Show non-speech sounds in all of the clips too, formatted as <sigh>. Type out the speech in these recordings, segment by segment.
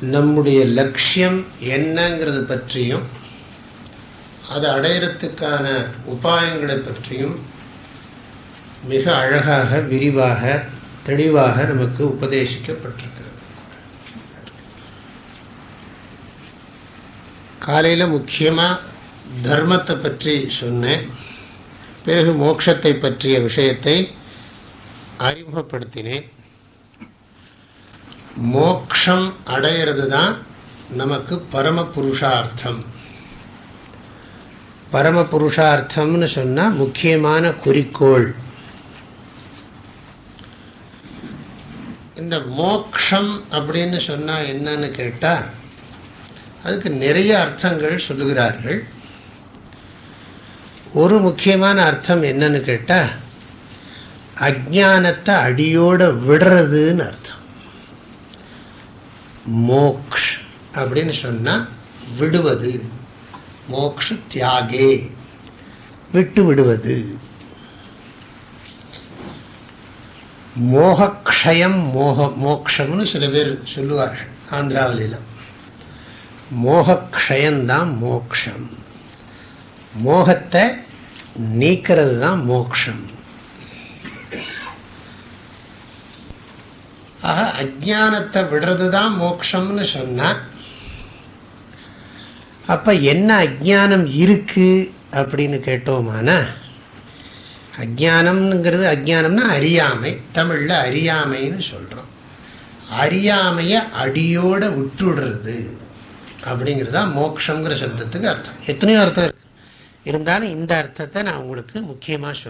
நம்முடைய லட்சியம் என்னங்கிறது பற்றியும் அதை அடையிறதுக்கான உபாயங்களை பற்றியும் மிக அழகாக விரிவாக தெளிவாக நமக்கு உபதேசிக்கப்பட்டிருக்கிறது. காலையில் முக்கியமாக தர்மத்தை பற்றி சொன்னேன். பிறகு மோட்சத்தை பற்றிய விஷயத்தை அறிமுகப்படுத்தினேன். மோக்ஷம் அடையிறது தான் நமக்கு பரம புருஷார்த்தம் பரம புருஷார்த்தம்னு சொன்னால் முக்கியமான குறிக்கோள். இந்த மோக்ஷம் அப்படின்னு சொன்னால் என்னன்னு கேட்டால் அதுக்கு நிறைய அர்த்தங்கள் சொல்லுகிறார்கள். ஒரு முக்கியமான அர்த்தம் என்னன்னு கேட்டால் அஜானத்தை அடியோட விடுறதுன்னு அர்த்தம். மோக்ஷ் அப்படின்னு சொன்னால் விடுவது. மோக்ஷ தியாகே. விட்டு விடுவது. மோகக்ஷயம் மோக மோக்ஷம்னு சில பேர் சொல்லுவார்கள் ஆந்திராவிலாம் மோகக்ஷயந்தான் மோக்ஷம். மோகத்தை நீக்கிறது தான் மோக்ஷம். ஆக அஜானத்தை விடுறது தான் மோக்ஷம்னு சொன்னா அப்ப என்ன அஜானம் இருக்கு அப்படின்னு கேட்டோமானா அஜானம்ங்கிறது அஜானம்னா அறியாமை தமிழ்ல அறியாமைன்னு சொல்றோம். அறியாமைய அடியோட விட்டுடுறது அப்படிங்கிறதா மோக்ஷங்கிற சப்தத்துக்கு அர்த்தம். எத்தனையோ அர்த்தம் இருக்கு. இருந்தாலும் இந்த அர்த்தத்தை நான் உங்களுக்கு முக்கியமாக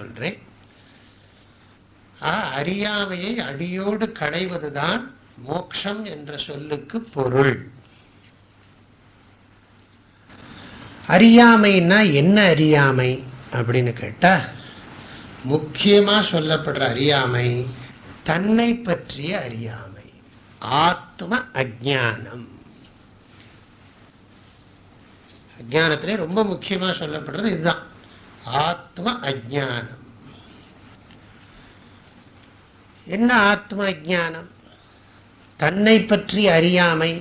சொல்றேன் அறியாமையை அடியோடு கடைவதுதான் மோக்ஷம் என்ற சொல்லுக்கு பொருள். அறியாமைன்னா என்ன அறியாமை அப்படின்னு கேட்டா முக்கியமா சொல்லப்படுற அறியாமை தன்னை பற்றிய அறியாமை ஆத்ம அஜானம் அஜானத்திலே ரொம்ப முக்கியமா சொல்லப்படுறது இதுதான். ஆத்ம அஜானம் என்ன ஆத்ம ஜானம் தன்னை பற்றி அறியாமை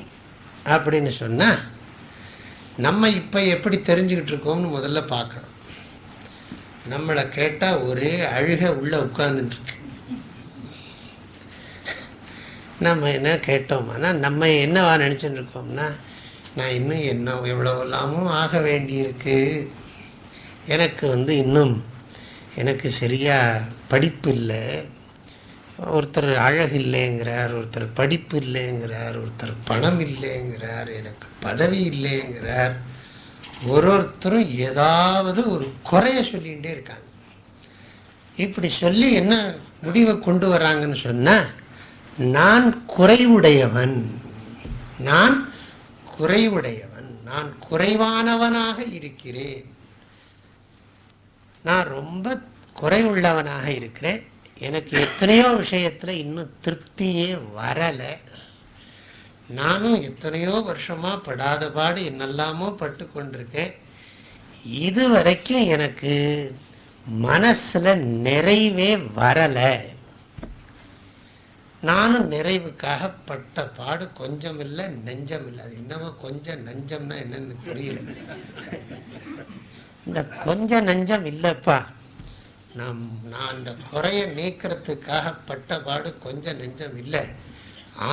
அப்படின்னு சொன்னால் நம்ம இப்போ எப்படி தெரிஞ்சுக்கிட்டு இருக்கோம்னு முதல்ல பார்க்கணும். நம்மளை கேட்டால் ஒரே அழுக உள்ளே உட்கார்ந்துட்டுருக்கு. நம்ம என்ன கேட்டோம்னா நம்ம என்னவா நினச்சிட்டு இருக்கோம்னா நான் இன்னும் என்ன எவ்வளவெல்லாமும் ஆக வேண்டியிருக்கு. எனக்கு வந்து இன்னும் எனக்கு சரியாக படிப்பு இல்லை. ஒருத்தர் அழகு இல்லைங்கிறார் ஒருத்தர் படிப்பு இல்லைங்கிறார் ஒருத்தர் பணம் இல்லைங்கிறார் எனக்கு பதவி இல்லைங்கிறார். ஒரு ஒருத்தரும் ஏதாவது ஒரு குறைய சொல்லிகிட்டே இருக்காங்க. இப்படி சொல்லி என்ன முடிவை கொண்டு வராங்கன்னு சொன்னால் நான் குறைவுடையவன் நான் குறைவுடையவன் நான் குறைவானவனாக இருக்கிறேன். நான் ரொம்ப குறைவுள்ளவனாக இருக்கிறேன். எனக்கு எத்தனையோ விஷயத்தில் இன்னும் திருப்தியே வரலை. நானும் எத்தனையோ வருஷமா படாத பாடு என்னெல்லாமோ பட்டு கொண்டிருக்கேன். இது வரைக்கும் எனக்கு மனசில் நிறைவே வரலை. நானும் நிறைவுக்காக பட்ட பாடு கொஞ்சம் இல்லை நெஞ்சம் இல்லை அது என்னவோ கொஞ்சம் நஞ்சம்னா என்னன்னு புரியல. இந்த கொஞ்சம் நஞ்சம் இல்லைப்பா. நம் நான் அந்த குறையை நீக்கிறதுக்காக பட்ட பாடு கொஞ்சம் நெஞ்சம் இல்லை.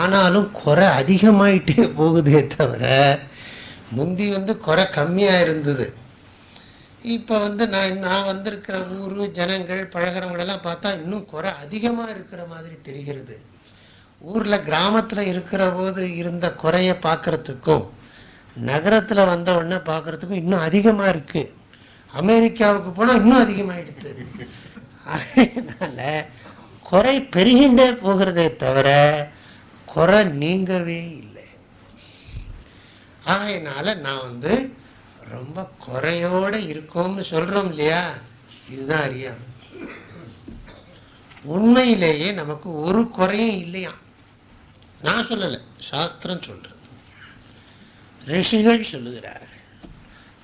ஆனாலும் குறை அதிகமாயிட்டே போகுதே தவிர முந்தி வந்து குறை கம்மியாக இருந்தது. இப்போ வந்து நான் நான் வந்திருக்கிற ஊர் ஜனங்கள் பழகிறவங்களெல்லாம் பார்த்தா இன்னும் குறை அதிகமாக இருக்கிற மாதிரி தெரிகிறது. ஊரில் கிராமத்தில் இருக்கிற போது இருந்த குறைய பார்க்குறதுக்கும் நகரத்தில் வந்த உடனே பார்க்கறதுக்கும் இன்னும் அதிகமாக இருக்குது அமெரிக்காவுக்கு போனால் இன்னும் அதிகமாயிடுது அதனால குறை பெருகின்றே போகிறதே தவிர குறை நீங்கவே இல்லை. ஆகையினால நான் வந்து ரொம்ப குறையோட இருக்கோம்னு சொல்றோம் இல்லையா? இதுதான் அறியாமல் உண்மையிலேயே நமக்கு ஒரு குறையும் இல்லையா? நான் சொல்லலை சாஸ்திரம் சொல்றது. ரிஷிகள் சொல்லுகிறார்கள்.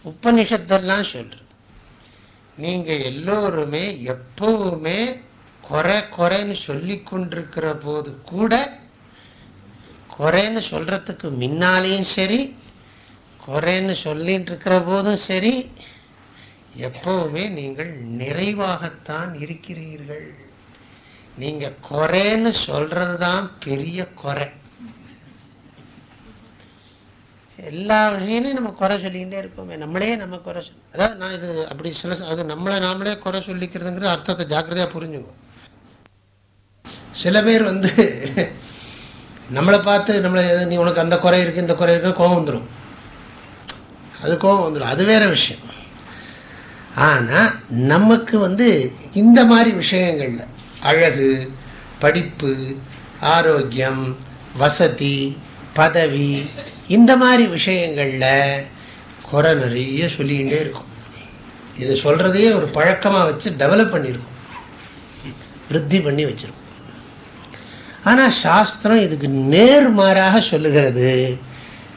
உபனிஷத்தெல்லாம் சொல்றது. நீங்கள் எல்லோருமே எப்பவுமே குறை குறைன்னு சொல்லி கொண்டிருக்கிற போது கூட குறைன்னு சொல்கிறதுக்கு முன்னாலேயும் சரி குறைன்னு சொல்லிட்டு இருக்கிற போதும் சரி எப்பவுமே நீங்கள் நிறைவாகத்தான் இருக்கிறீர்கள். நீங்கள் குறைன்னு சொல்கிறது தான் பெரிய குறை. எல்லா விஷயங்களையும் நம்ம குறை சொல்லிக்கிட்டே இருக்கோமே. நம்மளே நம்ம குறை சொல்லி அதாவது நான் இது அப்படி சில அது நம்மளை நாமளே குறை சொல்லிக்கிறதுங்கிறது அர்த்தத்தை ஜாக்கிரதையா புரிஞ்சுக்கும் சில பேர் வந்து <laughs> நம்மளை பார்த்து நம்மளை நீ உனக்கு அந்த குறை இருக்கு இந்த குறை இருக்கு கோபம் வந்துடும் அது கோபம் வந்துடும் அது வேற விஷயம். ஆனால் நமக்கு வந்து இந்த மாதிரி விஷயங்கள்ல அழகு படிப்பு ஆரோக்கியம் வசதி பதவி இந்த மாதிரி விஷயங்களில் குறை நிறைய சொல்லிக்கிட்டே இருக்கும். இது சொல்கிறதையே ஒரு பழக்கமாக வச்சு டெவலப் பண்ணியிருக்கோம் விருத்தி பண்ணி வச்சிருக்கோம். ஆனால் சாஸ்திரம் இதுக்கு நேர்மாறாக சொல்லுகிறது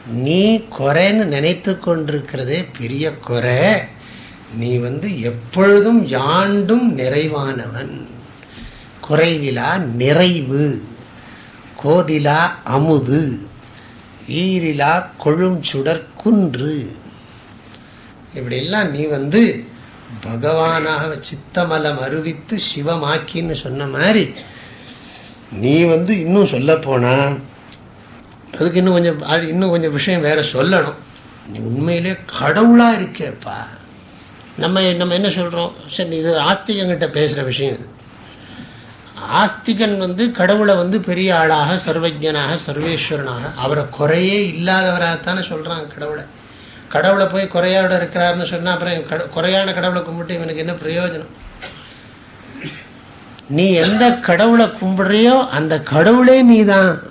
நீ குறைன்னு நினைத்து கொண்டிருக்கிறதே பெரிய குறை. நீ வந்து எப்பொழுதும் யாண்டும் நிறைவானவன். குறைவிலா நிறைவு கோதிலா அமுது. ஈரிலா கொழும் சுடர் குன்று. இப்படியெல்லாம் நீ வந்து பகவானாக சித்தமலம் அறிவித்து சிவமாக்கின்னு சொன்ன மாதிரி நீ வந்து இன்னும் சொல்ல போனா அதுக்கு இன்னும் கொஞ்சம் இன்னும் கொஞ்சம் விஷயம் வேற சொல்லணும். நீ உண்மையிலே கடவுளா இருக்கேப்பா. நம்ம நம்ம என்ன சொல்றோம்? சரி இது ஆஸ்திகங்கிட்ட பேசுற விஷயம் இது. ஆஸ்திகன் வந்து கடவுளை வந்து பெரிய ஆளாக சர்வஜனாக சர்வேஸ்வரனாக. அவரை குறையே இல்லாதவராகத்தானே சொல்கிறாங்க கடவுளை. கடவுளை போய் குறையோட இருக்கிறாருன்னு சொன்னால் அப்புறம் கட- குறையான கடவுளை கும்பிட்டு இவனுக்கு என்ன பிரயோஜனம்? நீ எந்த கடவுளை கும்பிடுறியோ அந்த கடவுளே நீதான்.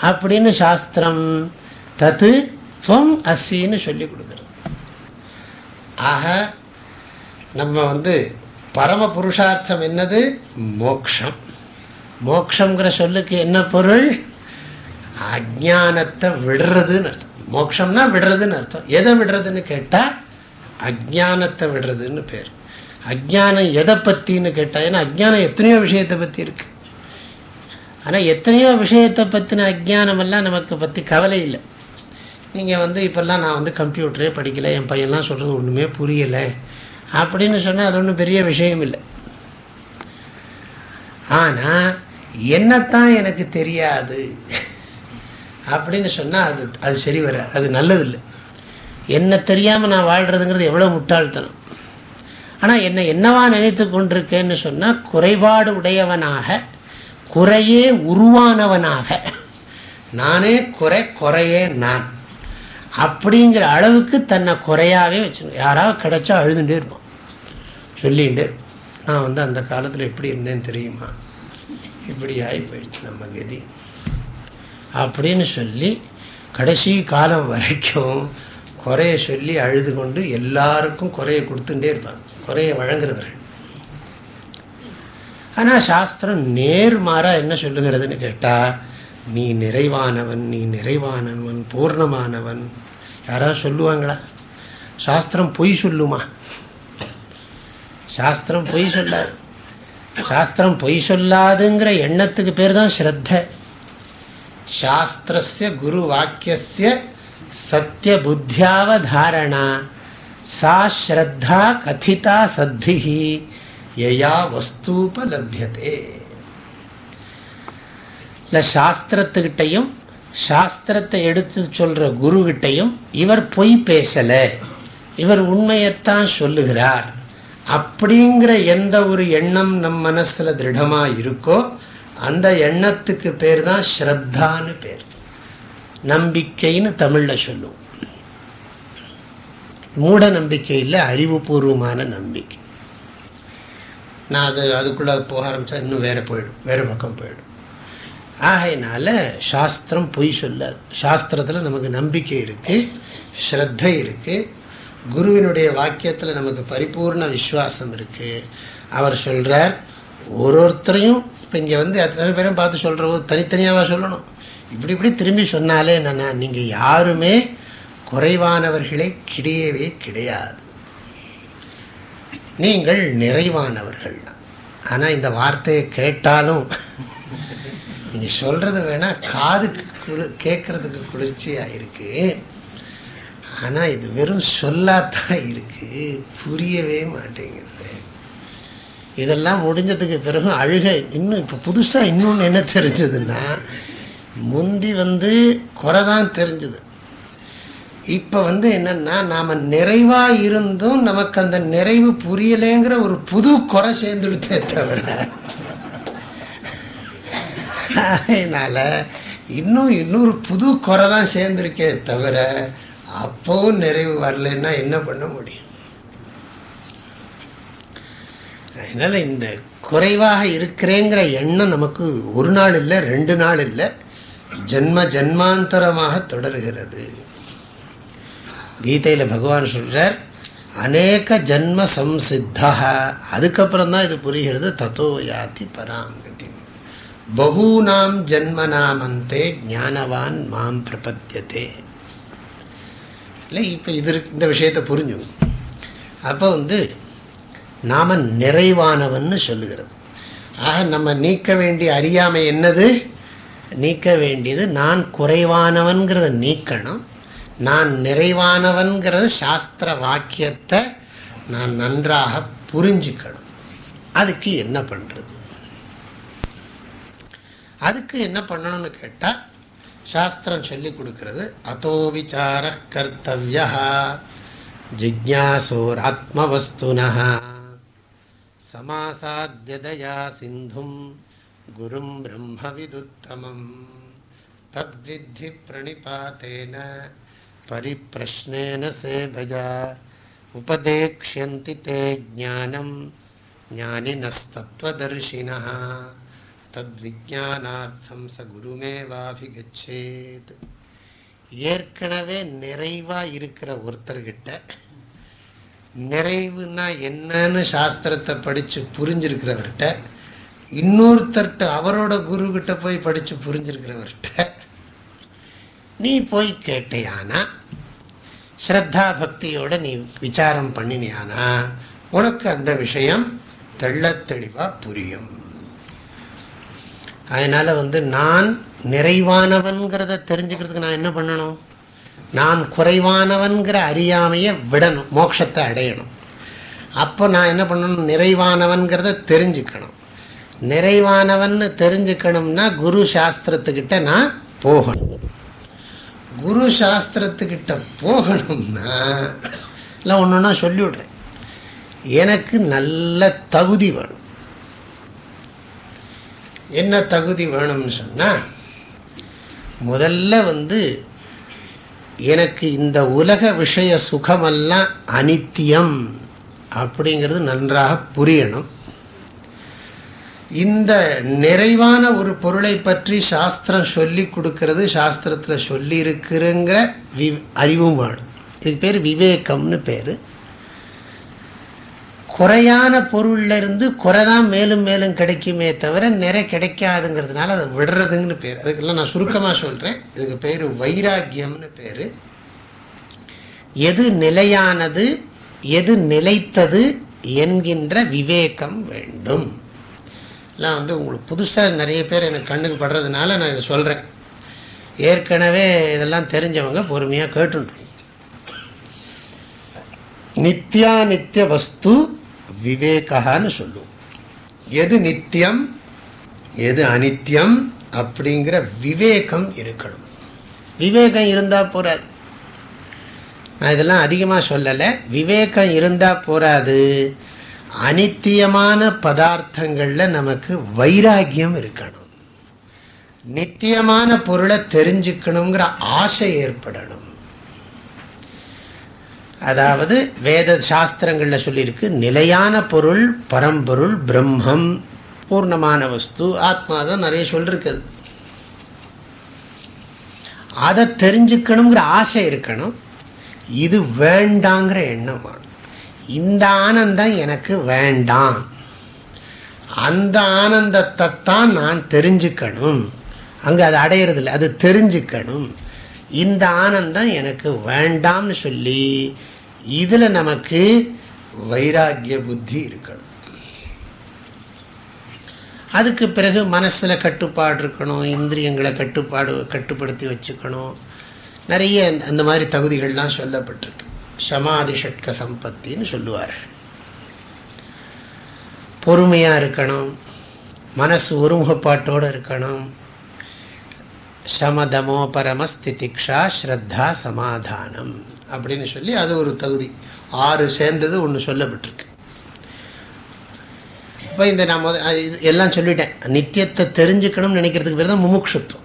அப்படின்னு சாஸ்திரம் தத்து துவம் அசின்னு சொல்லி கொடுக்குறது ஆக நம்ம வந்து பரம புருஷார்த்தம் என்னது? மோக்ஷம். மோக்ஷங்கிற சொல்லுக்கு என்ன பொருள்? அஜானத்தை விடுறதுன்னு அர்த்தம். மோக்ஷம்னா விடுறதுன்னு அர்த்தம். எதை விடுறதுன்னு கேட்டா அஜானத்தை விடுறதுன்னு பேர். அஜானம் எதை பத்தின்னு கேட்டா ஏன்னா அஜானம் எத்தனையோ விஷயத்தை பத்தி இருக்கு. ஆனா எத்தனையோ விஷயத்தை பத்தின அஜானம் எல்லாம் நமக்கு பத்தி கவலை இல்லை. நீங்க வந்து இப்பெல்லாம் நான் வந்து கம்ப்யூட்டரே படிக்கல என் பையன்லாம் சொல்றது ஒண்ணுமே புரியல. அப்படின்னு சொன்னால் அது ஒன்றும் பெரிய விஷயம் இல்லை ஆனால் என்னத்தான் எனக்கு தெரியாது அப்படின்னு சொன்னால் அது அது சரி வர அது நல்லதில்லை. என்ன தெரியாமல் நான் வாழ்கிறதுங்கிறது எவ்வளோ முட்டாள்தனம். ஆனால் என்னை என்னவா நினைத்து கொண்டிருக்கேன்னு சொன்னால் குறைபாடு உடையவனாக குறையே உருவானவனாக நானே குறை குறையே நான் அப்படிங்கிற அளவுக்கு தன்னை குறையாகவே வச்சுருங்க யாராவது கிடைச்சா அழுதுகிட்டே இருப்பான் சொல்லிட்டு நான் வந்து அந்த காலத்தில் எப்படி இருந்தேன்னு தெரியுமா? இப்படி ஆகி போயிடுச்சு நம்ம கதி. அப்படின்னு சொல்லி கடைசி காலம் வரைக்கும் குறைய சொல்லி அழுது கொண்டு எல்லாருக்கும் குறைய கொடுத்துட்டே இருப்பாங்க. குறைய வழங்குறவர்கள். ஆனால் சாஸ்திரம் நேர்மாறா என்ன சொல்லுகிறதுன்னு கேட்டால் நீ நிறைவானவன் நீ நிறைவானவன் பூர்ணமானவன். யாராவது சொல்லுவாங்களா? சாஸ்திரம் பொய் சொல்லுமா? சாஸ்திரம் பொய் சொல்லாது. சாஸ்திரம் பொய் சொல்லாதுங்கிற எண்ணத்துக்கு பேர் தான் ஸ்ரத்த. சாஸ்திரஸ்ய குரு வாக்கியஸ்ய சத்திய புத்தியாவதாரணா. சா ஸ்ரத்தா கதிதா சத்பிஹி. யயா வஸ்தூபலபியதே இல்லை சாஸ்திரத்துக்கிட்டையும் சாஸ்திரத்தை எடுத்து சொல்கிற குருகிட்டையும் இவர் பொய் பேசலை. இவர் உண்மையைத்தான் சொல்லுகிறார். அப்படிங்கிற எந்த ஒரு எண்ணம் நம் மனசில் திருடமாக இருக்கோ அந்த எண்ணத்துக்கு பேர் தான் ஸ்ரத்தான்னு பேர். நம்பிக்கைன்னு தமிழில் சொல்லுவோம். மூட நம்பிக்கை இல்லை அறிவுபூர்வமான நம்பிக்கை. நான் அது அதுக்குள்ள போக ஆரம்பித்தா இன்னும் வேற போயிடும் வேறு பக்கம் போயிடும். ஆகையினால சாஸ்திரம் பொய் சொல்லாது. சாஸ்திரத்தில் நமக்கு நம்பிக்கை இருக்குது ஸ்ரத்தை இருக்குது குருவினுடைய வாக்கியத்தில் நமக்கு பரிபூர்ண விஸ்வாசம் இருக்குது அவர் சொல்கிறார் ஒரு ஒருத்தரையும் இப்போ இங்கே வந்து அத்தனை பேரும் பார்த்து சொல்கிற போது தனித்தனியாக சொல்லணும்? இப்படி இப்படி திரும்பி சொன்னாலே என்னென்னா நீங்கள் யாருமே குறைவானவர்களே கிடையவே கிடையாது. நீங்கள் நிறைவானவர்கள். ஆனால் இந்த வார்த்தையை கேட்டாலும் நீங்கள் சொல்கிறது வேணால் காதுக்கு குளு கேட்குறதுக்கு குளிர்ச்சியாக இருக்குது ஆனால் இது வெறும் சொல்லாத்தான் இருக்குது புரியவே மாட்டேங்கிறது இதெல்லாம் முடிஞ்சதுக்கு பிறகு அழுகை. இன்னும் இப்போ புதுசாக இன்னொன்று என்ன தெரிஞ்சதுன்னா முந்தி வந்து குறை தான் தெரிஞ்சது. இப்போ வந்து என்னன்னா நாம் நிறைவாக இருந்தும் நமக்கு அந்த நிறைவு புரியலேங்கிற ஒரு புது குறை சேர்ந்துடுத்தே தவிர அதனால் இன்னும் இன்னொரு புது குறை தான் சேர்ந்துருக்கே தவிர அப்பவும் நிறைவு வரலன்னா என்ன பண்ண முடியும்? அதனால இந்த குறைவாக இருக்கிறேங்கிற எண்ணம் நமக்கு ஒரு நாள் இல்லை ரெண்டு நாள் இல்லை ஜென்ம ஜென்மாந்தரமாக தொடர்கிறது. கீதையில் பகவான் சொல்கிறார் அநேக ஜன்ம சம்சித்தா அதுக்கப்புறம் தான் இது புரிகிறது தத்தோ யாத்தி பராங்கதி. பகூனாம் ஜன்மனாமந்தே ஞானவான் மாம் பிரபத்தியதே. இல்லை இப்போ இது இந்த விஷயத்தை புரிஞ்சு. அப்போ வந்து நாம் நிறைவானவன்னு சொல்லுகிறது. ஆக நம்ம நீக்க வேண்டிய அறியாமை என்னது? நீக்க வேண்டியது நான் குறைவானவன்கிறத நீக்கணும். நான் நிறைவானவன்கிறது சாஸ்திர வாக்கியத்தை நான் நன்றாக புரிஞ்சுக்கணும். அதுக்கு என்ன பண்ணுறது அதுக்கு என்ன பண்ணணும்னு கேட்டால் சாஸ்திரம் சொல்லி கொடுக்கறது அதோ விசார கர்த்தவியா ஜிக்யாசோர் ஆத்மவஸ்துனா சமாசாத்தியதயா சிந்தும் குரும் பிரம்மவிதுத்தமம் தத்வித்தி பிரணிபாத்தேன பரிப்பிரஷ்னேன சேவையா உபதேக்ஷந்தி தே ஜானம் ஞானினஸ்தத்வதர்ஷினா தத்விஜானார்த்தம் ச குருமேவாபிகச்சேத். ஏற்கனவே நிறைவாக இருக்கிற ஒருத்தர்கிட்ட நிறைவுனா என்னன்னு சாஸ்திரத்தை படித்து புரிஞ்சிருக்கிறவர்கிட்ட இன்னொருத்தர்கிட்ட அவரோட குருக்கிட்ட போய் படித்து புரிஞ்சிருக்கிறவர்கிட்ட நீ போய் கேட்டையானா? ஸ்ரத்தா பக்தியோட நீ விசாரம் பண்ணினியானா? உனக்கு அந்த விஷயம் தெள்ள தெளிவாக புரியும். அதனால் வந்து நான் நிறைவானவன்கிறத தெரிஞ்சுக்கிறதுக்கு நான் என்ன பண்ணணும்? நான் குறைவானவன்கிற அறியாமையை விடணும் மோட்சத்தை அடையணும். அப்போ நான் என்ன பண்ணணும்? நிறைவானவன்கிறத தெரிஞ்சுக்கணும். நிறைவானவன் தெரிஞ்சுக்கணும்னா குரு சாஸ்திரத்துக்கிட்ட நான் போகணும். குரு சாஸ்திரத்துக்கிட்ட போகணும்னா இல்லை ஒன்று ஒன்றா சொல்லிவிடுறேன். எனக்கு நல்ல தகுதி வேணும். என்ன தகுதி வேணும்னு சொன்னால் முதல்ல வந்து எனக்கு இந்த உலக விஷய சுகமெல்லாம் அனித்தியம் அப்படிங்கிறது நன்றாக புரியணும். இந்த நிறைவான ஒரு பொருளை பற்றி சாஸ்திரம் சொல்லி கொடுக்கறது சாஸ்திரத்தில் சொல்லி இருக்கிறங்கிற வி அறிவும் வேணும். இதுக்கு பேர் விவேகம்னு பேர். குறையான பொருள்ல இருந்து குறைதான் மேலும் மேலும் கிடைக்குமே தவிர நிறை கிடைக்காதுங்கிறதுனால அதை விடுறதுங்கன்னு பேர். அதுக்கெல்லாம் நான் சுருக்கமாக சொல்கிறேன் இதுக்கு பேர் வைராக்கியம்னு பேர். எது நிலையானது எது நிலைத்தது என்கின்ற விவேகம் வேண்டும். எல்லாம் வந்து உங்களுக்கு புதுசாக நிறைய பேர் எனக்கு கண்ணுக்கு படுறதுனால நான் இதை சொல்கிறேன் ஏற்கனவே இதெல்லாம் தெரிஞ்சவங்க பொறுமையாக கேட்டுருக்கோம் நித்யா நித்திய வஸ்து விவேகான்னு சொல்லுவோம். எது நித்தியம் எது அனித்தியம் அப்படிங்கிற விவேகம் இருக்கணும். விவேகம் இருந்தால் போகாது நான் இதெல்லாம் அதிகமாக சொல்லலை. விவேகம் இருந்தால் போராது அனித்தியமான பதார்த்தங்களில் நமக்கு வைராகியம் இருக்கணும். நித்தியமான பொருளை தெரிஞ்சுக்கணுங்கிற ஆசை ஏற்படணும். அதாவது வேத சாஸ்திரங்களில் சொல்லியிருக்கு நிலையான பொருள் பரம்பொருள் பிரம்மம் பூர்ணமான வஸ்து ஆத்மா தான் நிறைய சொல்லிருக்குது. அதை தெரிஞ்சுக்கணுங்கிற ஆசை இருக்கணும். இது வேண்டாங்கிற எண்ணம் வேணும். இந்த ஆனந்தம் எனக்கு வேண்டாம். அந்த ஆனந்தத்தை தான் நான் தெரிஞ்சுக்கணும். அங்கே அது அடையிறதில்லை அது தெரிஞ்சுக்கணும். இந்த ஆனந்தம் எனக்கு வேண்டாம்னு சொல்லி இதில் நமக்கு வைராக்கிய புத்தி இருக்கணும். அதுக்கு பிறகு மனசில் கட்டுப்பாடு இருக்கணும் இந்திரியங்களை கட்டுப்பாடு கட்டுப்படுத்தி வச்சுக்கணும். நிறைய அந்த மாதிரி தகுதிகள்லாம் சொல்லப்பட்டிருக்கு. சமாதி ஷட்க சம்பத்தின்னு சொல்லுவார். பொறுமையாக இருக்கணும். மனசு ஒருமுகப்பாட்டோடு இருக்கணும். சமதமோ பரமஸ்திதிக்ஷா ஸ்ரத்தா சமாதானம் அப்படின்னு சொல்லி அது ஒரு தகுதி. ஆறு சேர்ந்தது ஒன்று சொல்லப்பட்டிருக்கு. இப்போ இந்த நான் முத இது எல்லாம் சொல்லிட்டேன். நித்தியத்தை தெரிஞ்சுக்கணும்னு நினைக்கிறதுக்கு பேர் தான் முமுட்சுத்துவம்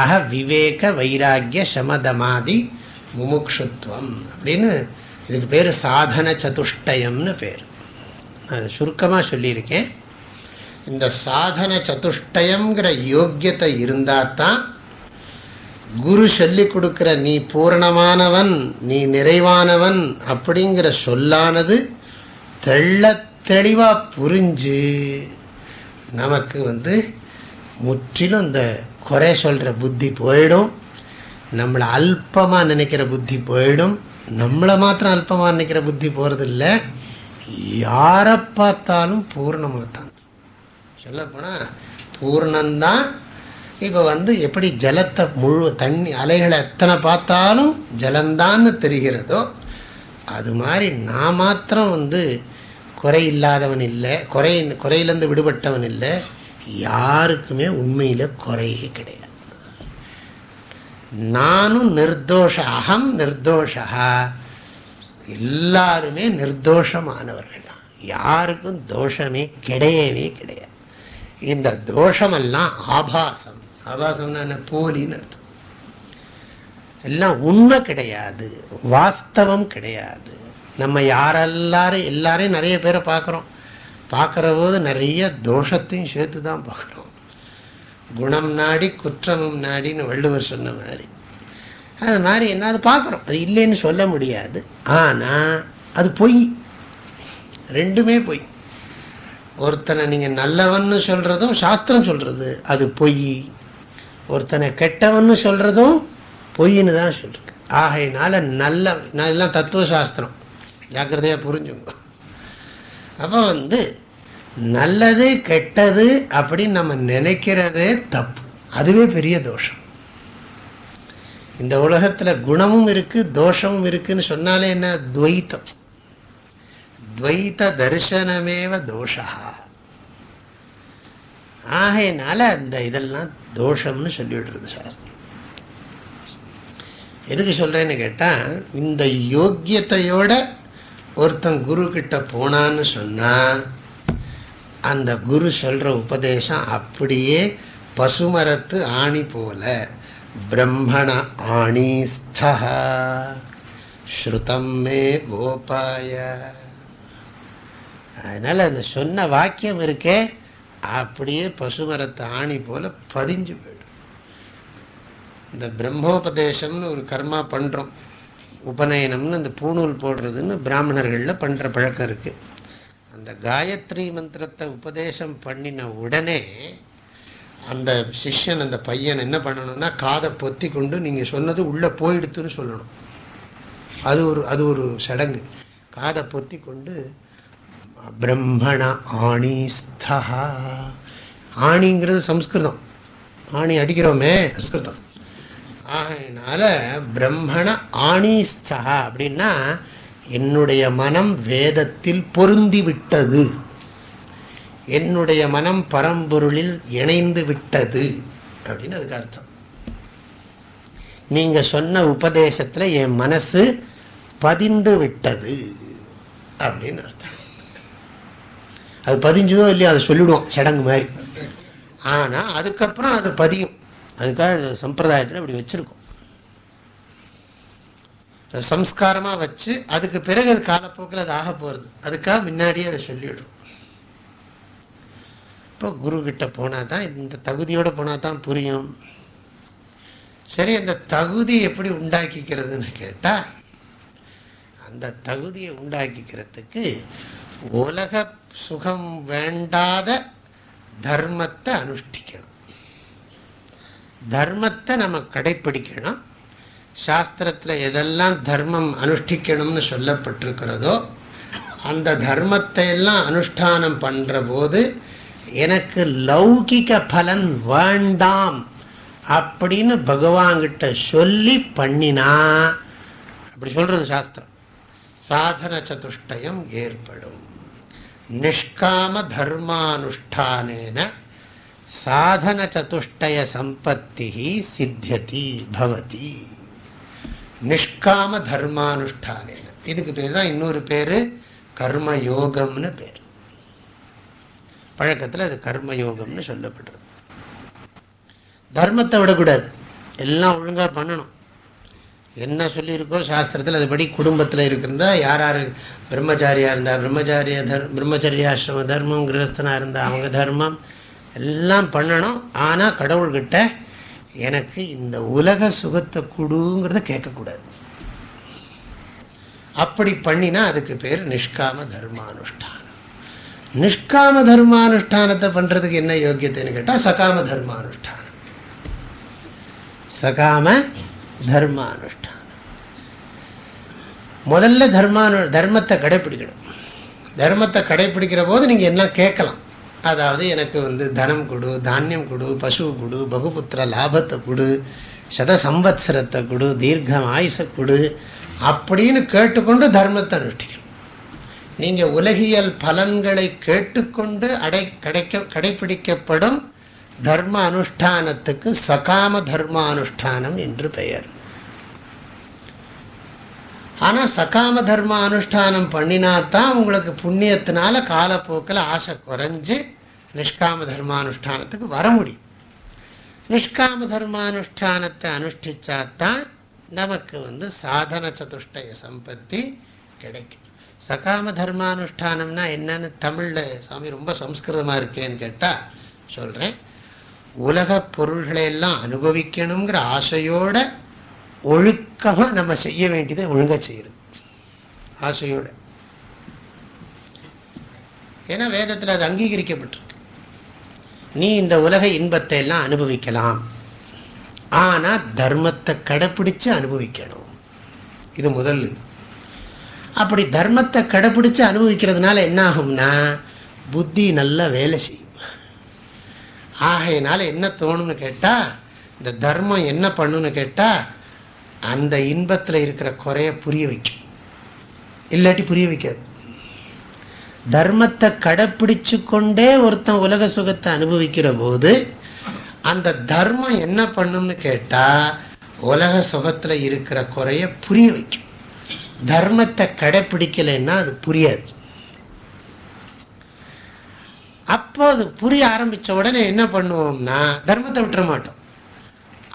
ஆக விவேக வைராக்கிய சமதமாதி முமுக்ஷுத்துவம் அப்படின்னு இதுக்கு பேர் சாதன சதுஷ்டயம்னு பேர். நான் சுருக்கமாக சொல்லியிருக்கேன். இந்த சாதன சதுஷ்டயங்கிற யோக்கியத்தை இருந்தால் தான் குரு சொல்லி கொடுக்குற நீ பூரணமானவன் நீ நிறைவானவன் அப்படிங்கிற சொல்லானது தெள்ள தெளிவாக புரிஞ்சு நமக்கு வந்து முற்றிலும் இந்த குறை சொல்கிற புத்தி போயிடும். நம்மளை அல்பமாக நினைக்கிற புத்தி போயிடும். நம்மளை மாத்திரம் அல்பமாக நினைக்கிற புத்தி போகிறதில்ல யாரை பார்த்தாலும் பூர்ணமாக தான் சொல்லப்போனால் பூர்ணந்தான் இப்போ வந்து எப்படி ஜலத்தை முழு தண்ணி அலைகளை எத்தனை பார்த்தாலும் ஜலந்தான்னு தெரிகிறதோ அது மாதிரி நான் மாத்திரம் வந்து குறை இல்லாதவன் இல்லை குறை குறையிலேருந்து விடுபட்டவன் இல்லை. யாருக்குமே உண்மையில் குறையே கிடையாது. நானும் நிர்தோஷ அகம் நிர்தோஷா எல்லாருமே நிர்தோஷமானவர்கள் தான். யாருக்கும் தோஷமே கிடையவே கிடையாது. இந்த தோஷமெல்லாம் ஆபாசம். ஆபாசம்னா என்ன போலின்னு அர்த்தம். எல்லாம் உண்மை கிடையாது வாஸ்தவம் கிடையாது. நம்ம யாரெல்லாரும் எல்லாரையும் நிறைய பேரை பார்க்குறோம். பார்க்குற போது நிறைய தோஷத்தையும் சேர்த்து தான் பார்க்குறோம். குணம் நாடி குற்றமும் நாடின்னு வள்ளுவர் சொன்ன மாதிரி. அது மாதிரி என்ன அது பார்க்குறோம். அது இல்லைன்னு சொல்ல முடியாது. ஆனால் அது பொய். ரெண்டுமே பொய். ஒருத்தனை நீங்கள் நல்லவன்னு சொல்கிறதும் சாஸ்திரம் சொல்கிறது அது பொய். ஒருத்தனை கெட்டவன்னு சொல்கிறதும் பொய்ன்னு தான் சொல்லிருக்கு ஆகையினால நல்ல நான் எல்லாம் தத்துவ சாஸ்திரம் ஜாக்கிரதையாக புரிஞ்சுங்க அப்போ வந்து நல்லது கெட்டது அப்படின்னு நம்ம நினைக்கிறதே தப்பு. அதுவே பெரிய தோஷம். இந்த உலகத்தில் குணமும் இருக்குது தோஷமும் இருக்குன்னு சொன்னாலே என்ன? துவைத்தம். துவைத்த தரிசனமேவ தோஷா ஆகையினால அந்த இதெல்லாம் தோஷம்னு சொல்லிவிடுறது சாஸ்திரம். எதுக்கு சொல்கிறேன்னு கேட்டால் இந்த யோக்கியத்தையோட ஒருத்தன் குரு கிட்ட போனான்னு சொன்னால் அந்த குரு சொல்கிற உபதேசம் அப்படியே பசுமரத்து ஆணி போல பிரம்மண ஆணிஸ்தா ஸ்ருதம் மே கோபாய. அதனால் அந்த சொன்ன வாக்கியம் இருக்கே அப்படியே பசுமரத்தை ஆணி போல பதிஞ்சு போயிடும். இந்த பிரம்மோபதேசம்னு ஒரு கர்மா பண்ணுறோம் உபநயனம்னு இந்த பூணூல் போடுறதுன்னு பிராமணர்களில் பண்ணுற பழக்கம் இருக்குது அந்த காயத்ரி மந்திரத்தை உபதேசம் பண்ணின உடனே அந்த சிஷ்யன் அந்த பையன் என்ன பண்ணணும்னா காதை பொத்தி கொண்டு நீங்கள் சொன்னது உள்ளே போயிடுத்துன்னு சொல்லணும். அது ஒரு அது ஒரு சடங்கு. காதை பொத்தி கொண்டு பிரம்மண ஆணிஸ்தா ஆணிங்கிறது சம்ஸ்கிருதம். ஆணி அடிக்கிறோமே சம்ஸ்கிருதம். அதனால பிரம்மண ஆணிஸ்தா அப்படின்னா என்னுடைய மனம் வேதத்தில் பொருந்தி விட்டது. என்னுடைய மனம் பரம்பொருளில் இணைந்து விட்டது அப்படின்னு அதுக்கு அர்த்தம். நீங்க சொன்ன உபதேசத்துல என் மனசு பதிந்து விட்டது அப்படின்னு அர்த்தம். அது பதிஞ்சதோ இல்லையோ அதை சொல்லிவிடுவோம் சடங்கு மாதிரி. ஆனா அதுக்கப்புறம் அது பதியும். அதுக்காக சம்பிரதாயத்தில் இப்படி வச்சுருக்கோம். சம்ஸ்காரமாக வச்சு அதுக்கு பிறகு அது காலப்போக்கில் அது ஆக போகிறது அதுக்காக முன்னாடியே அதை சொல்லிவிடும் இப்போ குரு போனால் தான் இந்த தகுதியோடு போனால் தான் புரியும். சரி அந்த தகுதி எப்படி உண்டாக்கிக்கிறதுன்னு கேட்டா அந்த தகுதியை உண்டாக்கிக்கிறதுக்கு உலக சுகம் வேண்டாத தர்மத்தை அனுஷ்டிக்கணும். தர்மத்தை நம்ம கடைப்பிடிக்கணும். சாஸ்திரத்தில் எதெல்லாம் தர்மம் அனுஷ்டிக்கணும்னு சொல்லப்பட்டிருக்கிறதோ அந்த தர்மத்தை எல்லாம் அனுஷ்டானம் பண்ணுற போது எனக்கு லௌகிக பலன் வேண்டாம் அப்படின்னு பகவான்கிட்ட சொல்லி பண்ணினா அப்படி சொல்றது சாஸ்திரம். சாதன சதுஷ்டயம் ஏற்படும். நிஷ்காம தர்மானுஷ்டானேன சாதன சதுஷ்டய சம்பத்தி சித்தியதி பவதி நிஷ்காம தர்மானுஷ்டானேன இதுக்கு பேர் தான் இன்னொரு பேர் கர்மயோகம்னு பேர். பழக்கத்தில் அது கர்மயோகம்னு சொல்லப்படுறது. தர்மத்தை விடக்கூடாது. எல்லாம் ஒழுங்காக பண்ணணும். என்ன சொல்லியிருக்கோ சாஸ்திரத்தில் அதுபடி குடும்பத்தில் இருக்கிறதா யார் யார் பிரம்மச்சாரியாக இருந்தால் பிரம்மச்சாரிய தர் பிரம்மச்சரியாசிரம தர்மம் கிரகஸ்தனாக இருந்தால் அவங்க தர்மம் எல்லாம் பண்ணணும். ஆனால் கடவுள்கிட்ட எனக்கு இந்த உலக சுகத்தை கொடுங்கிறத கேட்கக்கூடாது. அப்படி பண்ணினா அதுக்கு பேர் நிஷ்காம தர்மானுஷ்டானம். நிஷ்காம தர்மானுஷ்டானத்தை பண்ணுறதுக்கு என்ன யோக்கியத்தைன்னு கேட்டால் சகாம தர்மானுஷ்டானம். சகாம தர்மானுஷ்டானம் முதல்ல தர்மானு தர்மத்தை கடைப்பிடிக்கணும் தர்மத்தை கடைப்பிடிக்கிற போது நீங்கள் என்ன கேட்கலாம். அதாவது எனக்கு வந்து தனம் கொடு தானியம் கொடு பசு கொடு பகுபுத்திர லாபத்தை கொடு சத சம்பத்சரத்தை கொடு தீர்க்கம் ஆயுசை கொடு அப்படின்னு கேட்டுக்கொண்டு தர்மத்தை அனுஷ்டிக்கணும். நீங்கள் உலகியல் பலன்களை கேட்டுக்கொண்டு அடை கிடைக்க கடைப்பிடிக்கப்படும் தர்ம அனுஷ்டானத்துக்கு சகாம தர்ம அனுஷ்டானம் என்று பெயர். ஆனால் சகாம தர்ம அனுஷ்டானம் பண்ணினாத்தான் உங்களுக்கு புண்ணியத்தினால காலப்போக்கில் ஆசை குறைஞ்சு நிஷ்காம தர்மானுஷ்டானத்துக்கு வர முடியும். நிஷ்காம தர்மானுஷ்டானத்தை அனுஷ்டிச்சாதான் நமக்கு வந்து சாதன சதுஷ்டய சம்பத்தி கிடைக்கும். சகாம தர்மானுஷ்டானம்னா என்னன்னு தமிழில் சாமி ரொம்ப சம்ஸ்கிருதமாக இருக்கேன்னு கேட்டால் சொல்கிறேன் உலக பொருள்களை எல்லாம் அனுபவிக்கணுங்கிற ஆசையோட ஒழுக்கமாக நம்ம செய்ய வேண்டியதை ஒழுங்காக செய்கிறது ஆசையோட. ஏன்னா வேதத்தில் அது அங்கீகரிக்கப்பட்டிருக்கு. நீ இந்த உலக இன்பத்தை எல்லாம் அனுபவிக்கலாம். ஆனால் தர்மத்தை கடைப்பிடிச்சு அனுபவிக்கணும். இது முதல் இது. அப்படி தர்மத்தை கடைப்பிடிச்சு அனுபவிக்கிறதுனால என்ன ஆகும்னா புத்தி நல்லா வேலை செய்யும். ஆகையினால என்ன தோணும்னு கேட்டால் இந்த தர்மம் என்ன பண்ணுன்னு கேட்டால் அந்த இன்பத்தில் இருக்கிற குறைய புரிய வைக்கும். இல்லாட்டி புரிய வைக்காது. தர்மத்தை கடைப்பிடிச்சு கொண்டே ஒருத்தன் உலக சுகத்தை அனுபவிக்கிற போது அந்த தர்மம் என்ன பண்ணும்னு கேட்டால் உலக சுகத்தில் இருக்கிற குறைய புரிய வைக்கும். தர்மத்தை கடைப்பிடிக்கலைன்னா அது புரியாது. அப்போ அது புரிய ஆரம்பித்த உடனே என்ன பண்ணுவோம்னா தர்மத்தை விட்டுற மாட்டோம்.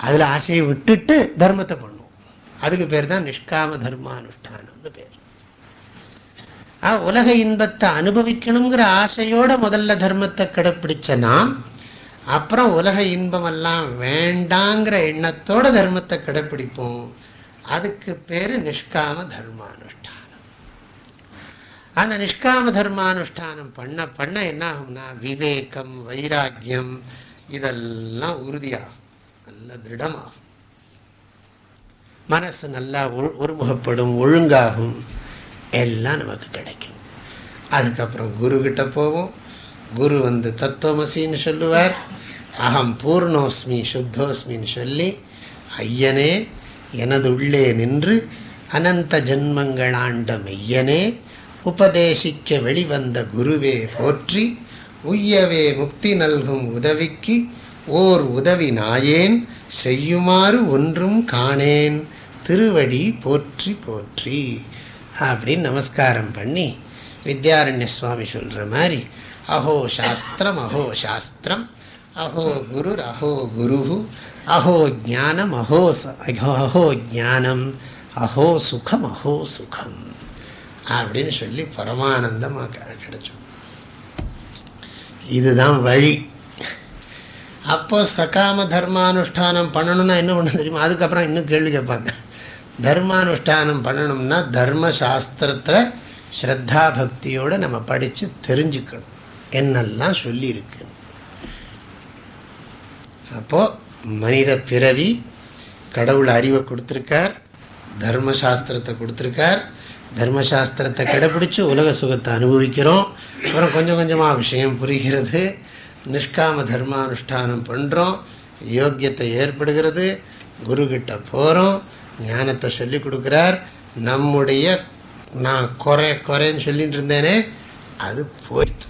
அதில் ஆசையை விட்டுட்டு தர்மத்தை பண்ணுவோம். அதுக்கு பேர் தான் நிஷ்காம தர்மானுஷ்டானம்னு பேர். உலக இன்பத்தை அனுபவிக்கணுங்கிற ஆசையோட முதல்ல தர்மத்தை கடைப்பிடிச்ச நாம் அப்புறம் உலக இன்பமெல்லாம் வேண்டாங்கிற எண்ணத்தோட தர்மத்தை கடைப்பிடிப்போம். அதுக்கு பேர் நிஷ்காம தர்மானுஷ்டானம். அந்த நிஷ்காம தர்மானுஷ்டானம் பண்ண பண்ண என்ன ஆகும்னா விவேகம் வைராக்கியம் இதெல்லாம் உறுதியாகும். நல்ல திருடமாகும் மனசு நல்லா ஒருமுகப்படும் ஒழுங்காகும். எல்லாம் நமக்கு கிடைக்கும். அதுக்கப்புறம் குரு கிட்ட போவோம். குரு வந்து தத்துவமசின்னு சொல்லுவார். அகம் பூர்ணோஸ்மி சுத்தோஸ்மின்னு சொல்லி ஐயனே எனது உள்ளே நின்று அனந்த ஜென்மங்கள் ஆண்ட மெய்யனே உபதேசிக்க வெளிவந்த குருவே போற்றி உய்யவே முக்தி நல்கும் உதவிக்கு ஓர் உதவி நாயேன் செய்யுமாறு ஒன்றும் காணேன். திருவடி போற்றி போற்றி. அப்படின்னு நமஸ்காரம் பண்ணி வித்யாரண்ய சுவாமி சொல்கிற மாதிரி அஹோ சாஸ்திரம் அஹோ சாஸ்திரம். அஹோ குரு அஹோ குரு அஹோ ஜானம் அஹோ அஹோ ஜானம் அஹோ சுகம் அஹோ சுகம். அப்படின்னு சொல்லி பரமானந்தமாக கிடைச்சோம். இதுதான் வழி. அப்போ சகாம தர்மானுஷ்டானம் பண்ணணும்னா என்ன பண்ண தெரியுமா? அதுக்கப்புறம் இன்னும் கேள்வி கேட்பாங்க. தர்மானுஷ்டானம் பண்ணணும்னா தர்மசாஸ்திரத்தை ஸ்ரத்தா பக்தியோடு நம்ம படித்து தெரிஞ்சுக்கணும். என்னெல்லாம் சொல்லியிருக்கு. அப்போது மனித பிறவி கடவுள் அறிவை கொடுத்துருக்கார் தர்மசாஸ்திரத்தை கொடுத்துருக்கார் தர்மசாஸ்திரத்தை கடைப்பிடிச்சி உலக சுகத்தை அனுபவிக்கிறோம். அப்புறம் கொஞ்சம் கொஞ்சமாக விஷயம் புரிகிறது. நிஷ்காம தர்மானுஷ்டானம் பண்ணுறோம் யோக்கியத்தை ஏற்படுகிறது. குருக்கிட்ட போகிறோம் ஞானத்தை சொல்லி கொடுக்குறார். நம்முடைய நான் குறை குறைன்னு சொல்லிட்டு இருந்தேனே அது போய்த்து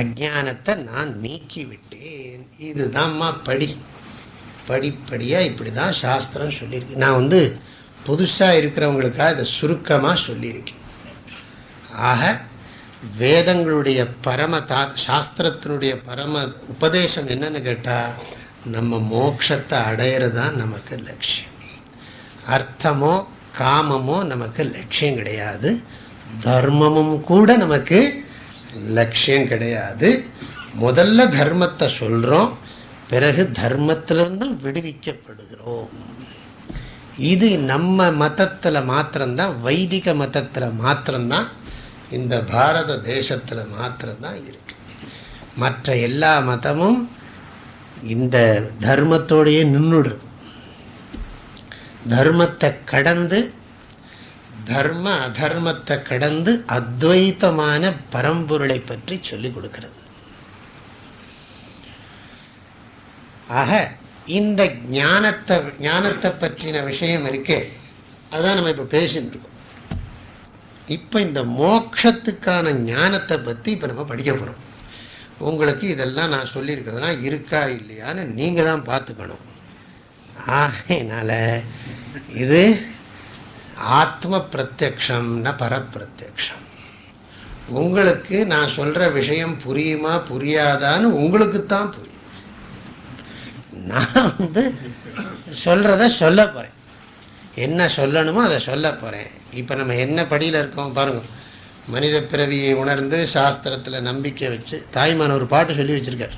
அஜானத்தை நான் நீக்கிவிட்டேன். இதுதான்மா படி. படிப்படியாக இப்படி தான் சாஸ்திரம் சொல்லியிருக்கு. நான் வந்து புதுசாக இருக்கிறவங்களுக்காக இதை சுருக்கமாக சொல்லியிருக்கேன். ஆக வேதங்களுடைய பரம தா சாஸ்திரத்தினுடைய பரம உபதேசம் என்னன்னு கேட்டால் நம்ம மோட்சத்தை அடையிறது தான் நமக்கு லட்சியம். அர்த்தமோ காமமோ நமக்கு லட்சியம் கிடையாது. தர்மமும் கூட நமக்கு லட்சியம் கிடையாது. முதல்ல தர்மத்தை சொல்கிறோம் பிறகு தர்மத்திலிருந்தும் விடுவிக்கப்படுகிறோம். இது நம்ம மதத்தில் மாத்திரம்தான் வைதிக மதத்தில் மாத்திரம்தான் இந்த பாரத தேசத்தில் மாத்திரம்தான் இருக்கு. மற்ற எல்லா மதமும் இந்த தர்மத்தோடையே நின்றுடுறது தர்மத்தை கடந்து தர்ம அதர்மத்தை கடந்து அத்வைத்தமான பரம்பொருளை பற்றி சொல்லிக் கொடுக்கிறது. ஆக இந்த ஞானத்தை ஞானத்தை பற்றின விஷயம் இருக்கே. அதான் நம்ம இப்போ பேசிட்டு இருக்கோம். இப்போ இந்த மோக்ஷத்துக்கான ஞானத்தை பற்றி இப்போ நம்ம படிக்க போகிறோம் உங்களுக்கு இதெல்லாம் நான் சொல்லியிருக்கிறதுனா இருக்கா இல்லையான்னு நீங்கள் தான் பார்த்துக்கணும். ஆகையினால இது ஆத்ம பிரத்யக்ஷம்னா ந பரப்பிரத்யக்ஷம். உங்களுக்கு நான் சொல்கிற விஷயம் புரியுமா புரியாதான்னு உங்களுக்கு தான் புரியும். நான் வந்து சொல்கிறத சொல்ல போகிறேன் என்ன சொல்லணுமோ அதை சொல்ல போகிறேன் இப்போ நம்ம என்ன படியில் இருக்கோம் பாருங்கள் மனித பிறவியை உணர்ந்து சாஸ்திரத்தில் நம்பிக்கை வச்சு தாய்மான் ஒரு பாட்டு சொல்லி வச்சுருக்கார்.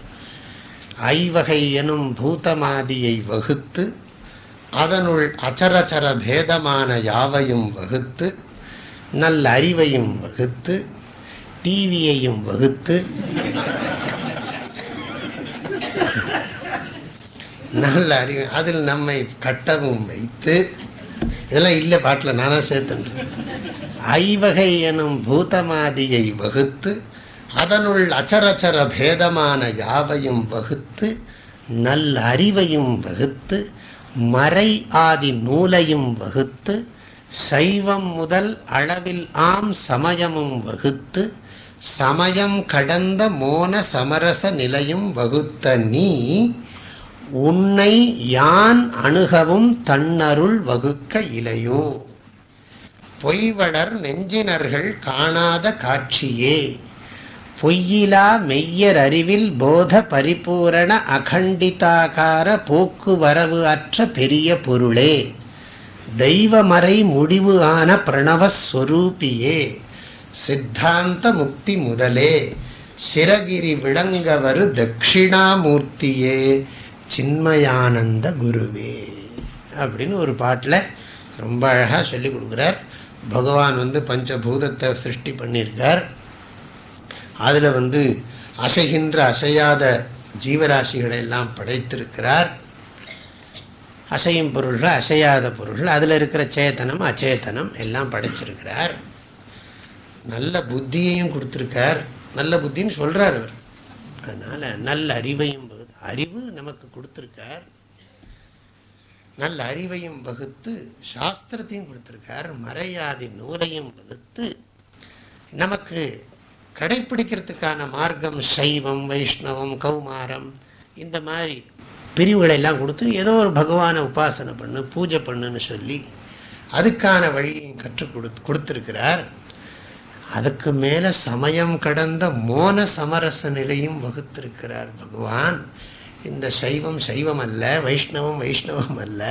ஐவகை எனும் பூதமாதியை வகுத்து அதனுள் அச்சரச்சர பேதமான யாவையும் வகுத்து நல்ல அறிவையும் வகுத்து டிவியையும் வகுத்து நல்ல அறிவு. அதில் நம்மை கட்டவும் வைத்து இதெல்லாம் இல்லை பாட்டில் நானாக சேர்த்துன்றேன் ஐவகை எனும் பூதமாதியை வகுத்து அதனுள் அச்சரச்சர பேதமான யாவையும் வகுத்து நல்ல அறிவையும் வகுத்து மறை ஆதி நூலையும் வகுத்து சைவம் முதல் அளவில் ஆம் சமயமும் வகுத்து சமயம் கடந்த மோன சமரச நிலையும் வகுத்த நீ உன்னை யான் அணுகவும் தன்னருள் வகுக்க இலையோ? பொய்வளர் நெஞ்சினர்கள் காணாத காட்சியே. பொய்யிலா மெய்யர் அறிவில் போத பரிபூரண அகண்டிதாகார போக்குவரவு அற்ற பெரிய பொருளே. தெய்வமறை முடிவு ஆன பிரணவஸ்வரூபியே சித்தாந்த முக்தி முதலே. சிரகிரி விளங்கவரு தட்சிணாமூர்த்தியே. சின்மயானந்த குருவே அப்படின்னு ஒரு பாட்டில் ரொம்ப அழகாக சொல்லி கொடுக்குறார். பகவான் வந்து பஞ்சபூதத்தை சிருஷ்டி பண்ணியிருக்கார். அதில் வந்து அசைகின்ற அசையாத ஜீவராசிகளை எல்லாம் படைத்திருக்கிறார். அசையும் பொருள்கள் அசையாத பொருள்கள் அதில் இருக்கிற சேத்தனம் அச்சேதனம் எல்லாம் படைச்சிருக்கிறார். நல்ல புத்தியையும் கொடுத்துருக்கார். நல்ல புத்தின்னு சொல்கிறார் அவர். அதனால் நல்ல அறிவையும் அறிவு நமக்கு கொடுத்துருக்கார். நல்ல அறிவையும் வகுத்து சாஸ்திரத்தையும் கொடுத்துருக்கார். மறையாதி நூலையும் வகுத்து நமக்கு கடைப்பிடிக்கிறதுக்கான மார்க்கம் சைவம் வைஷ்ணவம் கௌமாரம் இந்த மாதிரி பிரிவுகளை எல்லாம் கொடுத்து ஏதோ ஒரு பகவானை உபாசனை பண்ணு பூஜை பண்ணுன்னு சொல்லி அதுக்கான வழியையும் கற்றுக் கொடு கொடுத்துருக்கிறார். அதுக்கு மேலே சமயம் கடந்த மோன சமரச நிலையும் வகுத்திருக்கிறார் பகவான். இந்த சைவம் சைவம் அல்ல வைஷ்ணவம் வைஷ்ணவம் அல்ல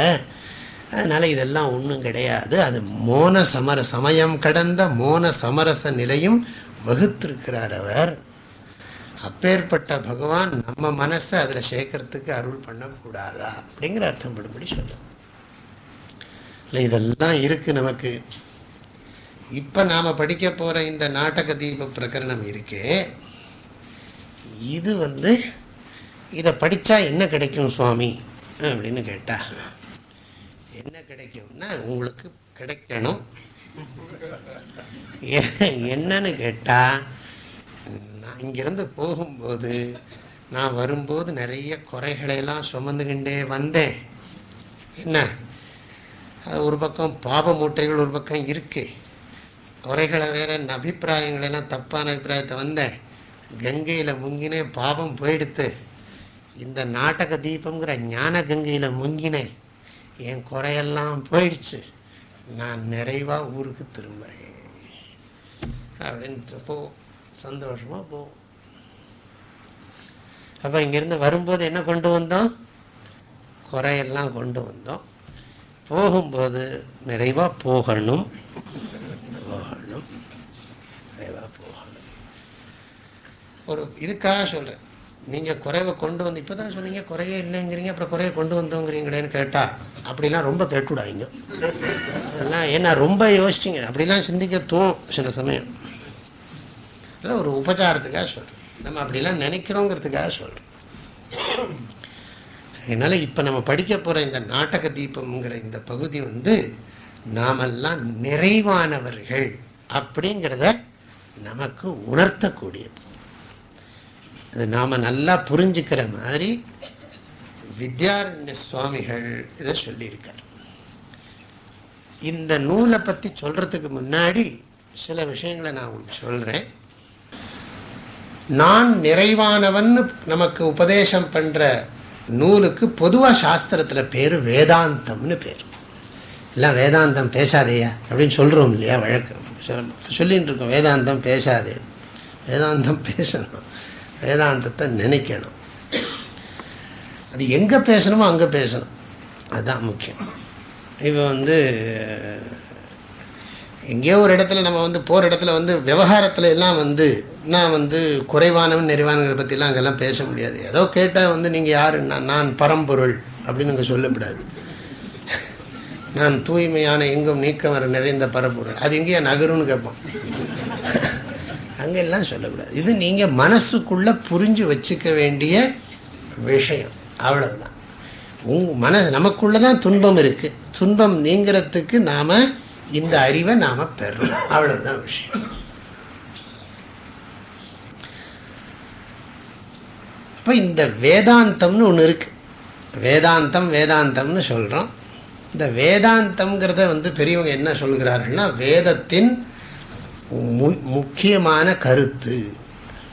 அதனால் இதெல்லாம் ஒன்றும் கிடையாது. அது மோன சமர சமயம் கடந்த மோன சமரச நிலையும் வகுத்திருக்கிறார் அவர். அப்பேற்பட்ட பகவான் நம்ம மனசை அதில் சேர்க்கறதுக்கு அருள் பண்ணக்கூடாதா? அப்படிங்கிற அர்த்தம் படும்படி சொல்லும் இல்லை இதெல்லாம் இருக்கு நமக்கு. இப்போ நாம் படிக்க போகிற இந்த நாடக தீப பிரகரணம் இருக்கே. இது வந்து இதை படித்தா என்ன கிடைக்கும் சுவாமி? அப்படின்னு கேட்டா என்ன கிடைக்கும்னா உங்களுக்கு கிடைக்கணும். என்னன்னு கேட்டால் நான் இங்கிருந்து போகும்போது நான் வரும்போது நிறைய குறைகளையெல்லாம் சுமந்துக்கிண்டே வந்தேன். என்ன? அது ஒரு பக்கம் பாப மூட்டைகள் ஒரு பக்கம் இருக்குது குறைகளை வேற அபிப்பிராயங்களெல்லாம் தப்பான அபிப்பிராயத்தை வந்தேன். கங்கையில் முங்கினே பாபம் போயிடுத்து. இந்த நாடக தீபங்கிற ஞான கங்கையில் முங்கினேன். என் குறையெல்லாம் போயிடுச்சு. நான் நிறைவாக ஊருக்கு திரும்புகிறேன் அப்படின்ட்டு போவோம் சந்தோஷமாக போவோம் அப்போ இங்கேருந்து வரும்போது என்ன கொண்டு வந்தோம்? குறையெல்லாம் கொண்டு வந்தோம். போகும்போது நிறைவாக போகணும். போகணும். நிறைவாக போகணும். ஒரு இதுக்காக சொல்கிறேன் நீங்கள் குறைவை கொண்டு வந்து இப்போ தான் சொன்னீங்க குறையே இல்லைங்கிறீங்க அப்புறம் குறைய கொண்டு வந்தோங்கிறீங்களேன்னு கேட்டால் அப்படிலாம் ரொம்ப கேட்டுவிடாதீங்க அதெல்லாம் ஏன்னா ரொம்ப யோசிச்சிங்க. அப்படிலாம் சிந்திக்க தோணும் சில சமயம். இல்லை ஒரு உபச்சாரத்துக்காக சொல்கிறேன் நம்ம அப்படிலாம் நினைக்கிறோங்கிறதுக்காக சொல்கிறோம் அதனால் இப்போ நம்ம படிக்க போகிற இந்த நாடக தீபம்ங்கிற இந்த பகுதி வந்து நாமெல்லாம் நிறைவானவர்கள் அப்படிங்கிறத நமக்கு உணர்த்தக்கூடியது. அது நாம் நல்லா புரிஞ்சுக்கிற மாதிரி வித்யாரண்ய சுவாமிகள் இதை சொல்லியிருக்கார். இந்த நூலை பற்றி சொல்கிறதுக்கு முன்னாடி சில விஷயங்களை நான் உங்களுக்கு சொல்கிறேன் நான் நிறைவானவன் நமக்கு உபதேசம் பண்ணுற நூலுக்கு பொதுவாக சாஸ்திரத்தில் பேர் வேதாந்தம்னு பேர். எல்லாம் வேதாந்தம் பேசாதையா அப்படின்னு சொல்கிறோம் இல்லையா வழக்கம் சொல்லின்னு இருக்கோம் வேதாந்தம் பேசாதே. வேதாந்தம் பேசணும். வேதாந்தத்தை நினைக்கணும். அது எங்கே பேசணுமோ அங்கே பேசணும். அதுதான் முக்கியம். இப்போ வந்து எங்கேயோ ஒரு இடத்துல நம்ம வந்து போகிற இடத்துல வந்து விவகாரத்துல எல்லாம் வந்து நான் வந்து குறைவானவன் நிறைவானவங்களை பற்றிலாம் அங்கெல்லாம் பேச முடியாது. ஏதோ கேட்டால் வந்து நீங்கள் யார்? நான் நான் பரம்பொருள் அப்படின்னு அங்கே சொல்லக்கூடாது நான் தூய்மையான எங்கும் நீக்கம் வர நிறைந்த பரம்பொருள். அது எங்கேயா நகரும்னு கேட்போம். அங்கெல்லாம் சொல்லக்கூடாது. இது நீங்கள் மனசுக்குள்ளே புரிஞ்சு வச்சுக்க வேண்டிய விஷயம். அவ்வளவுதான். உங் மன நமக்குள்ளே தான் துன்பம் இருக்குது துன்பம் நீங்கிறதுக்கு நாம் இந்த அறிவை நாம் பெறணும். அவ்வளவுதான் விஷயம். இப்போ இந்த வேதாந்தம்னு ஒன்று இருக்குது வேதாந்தம் வேதாந்தம்னு சொல்கிறோம் இந்த வேதாந்தம்ங்கிறத வந்து பெரியவங்க என்ன சொல்கிறார்கள்னா வேதத்தின் முக்கியமான கருத்து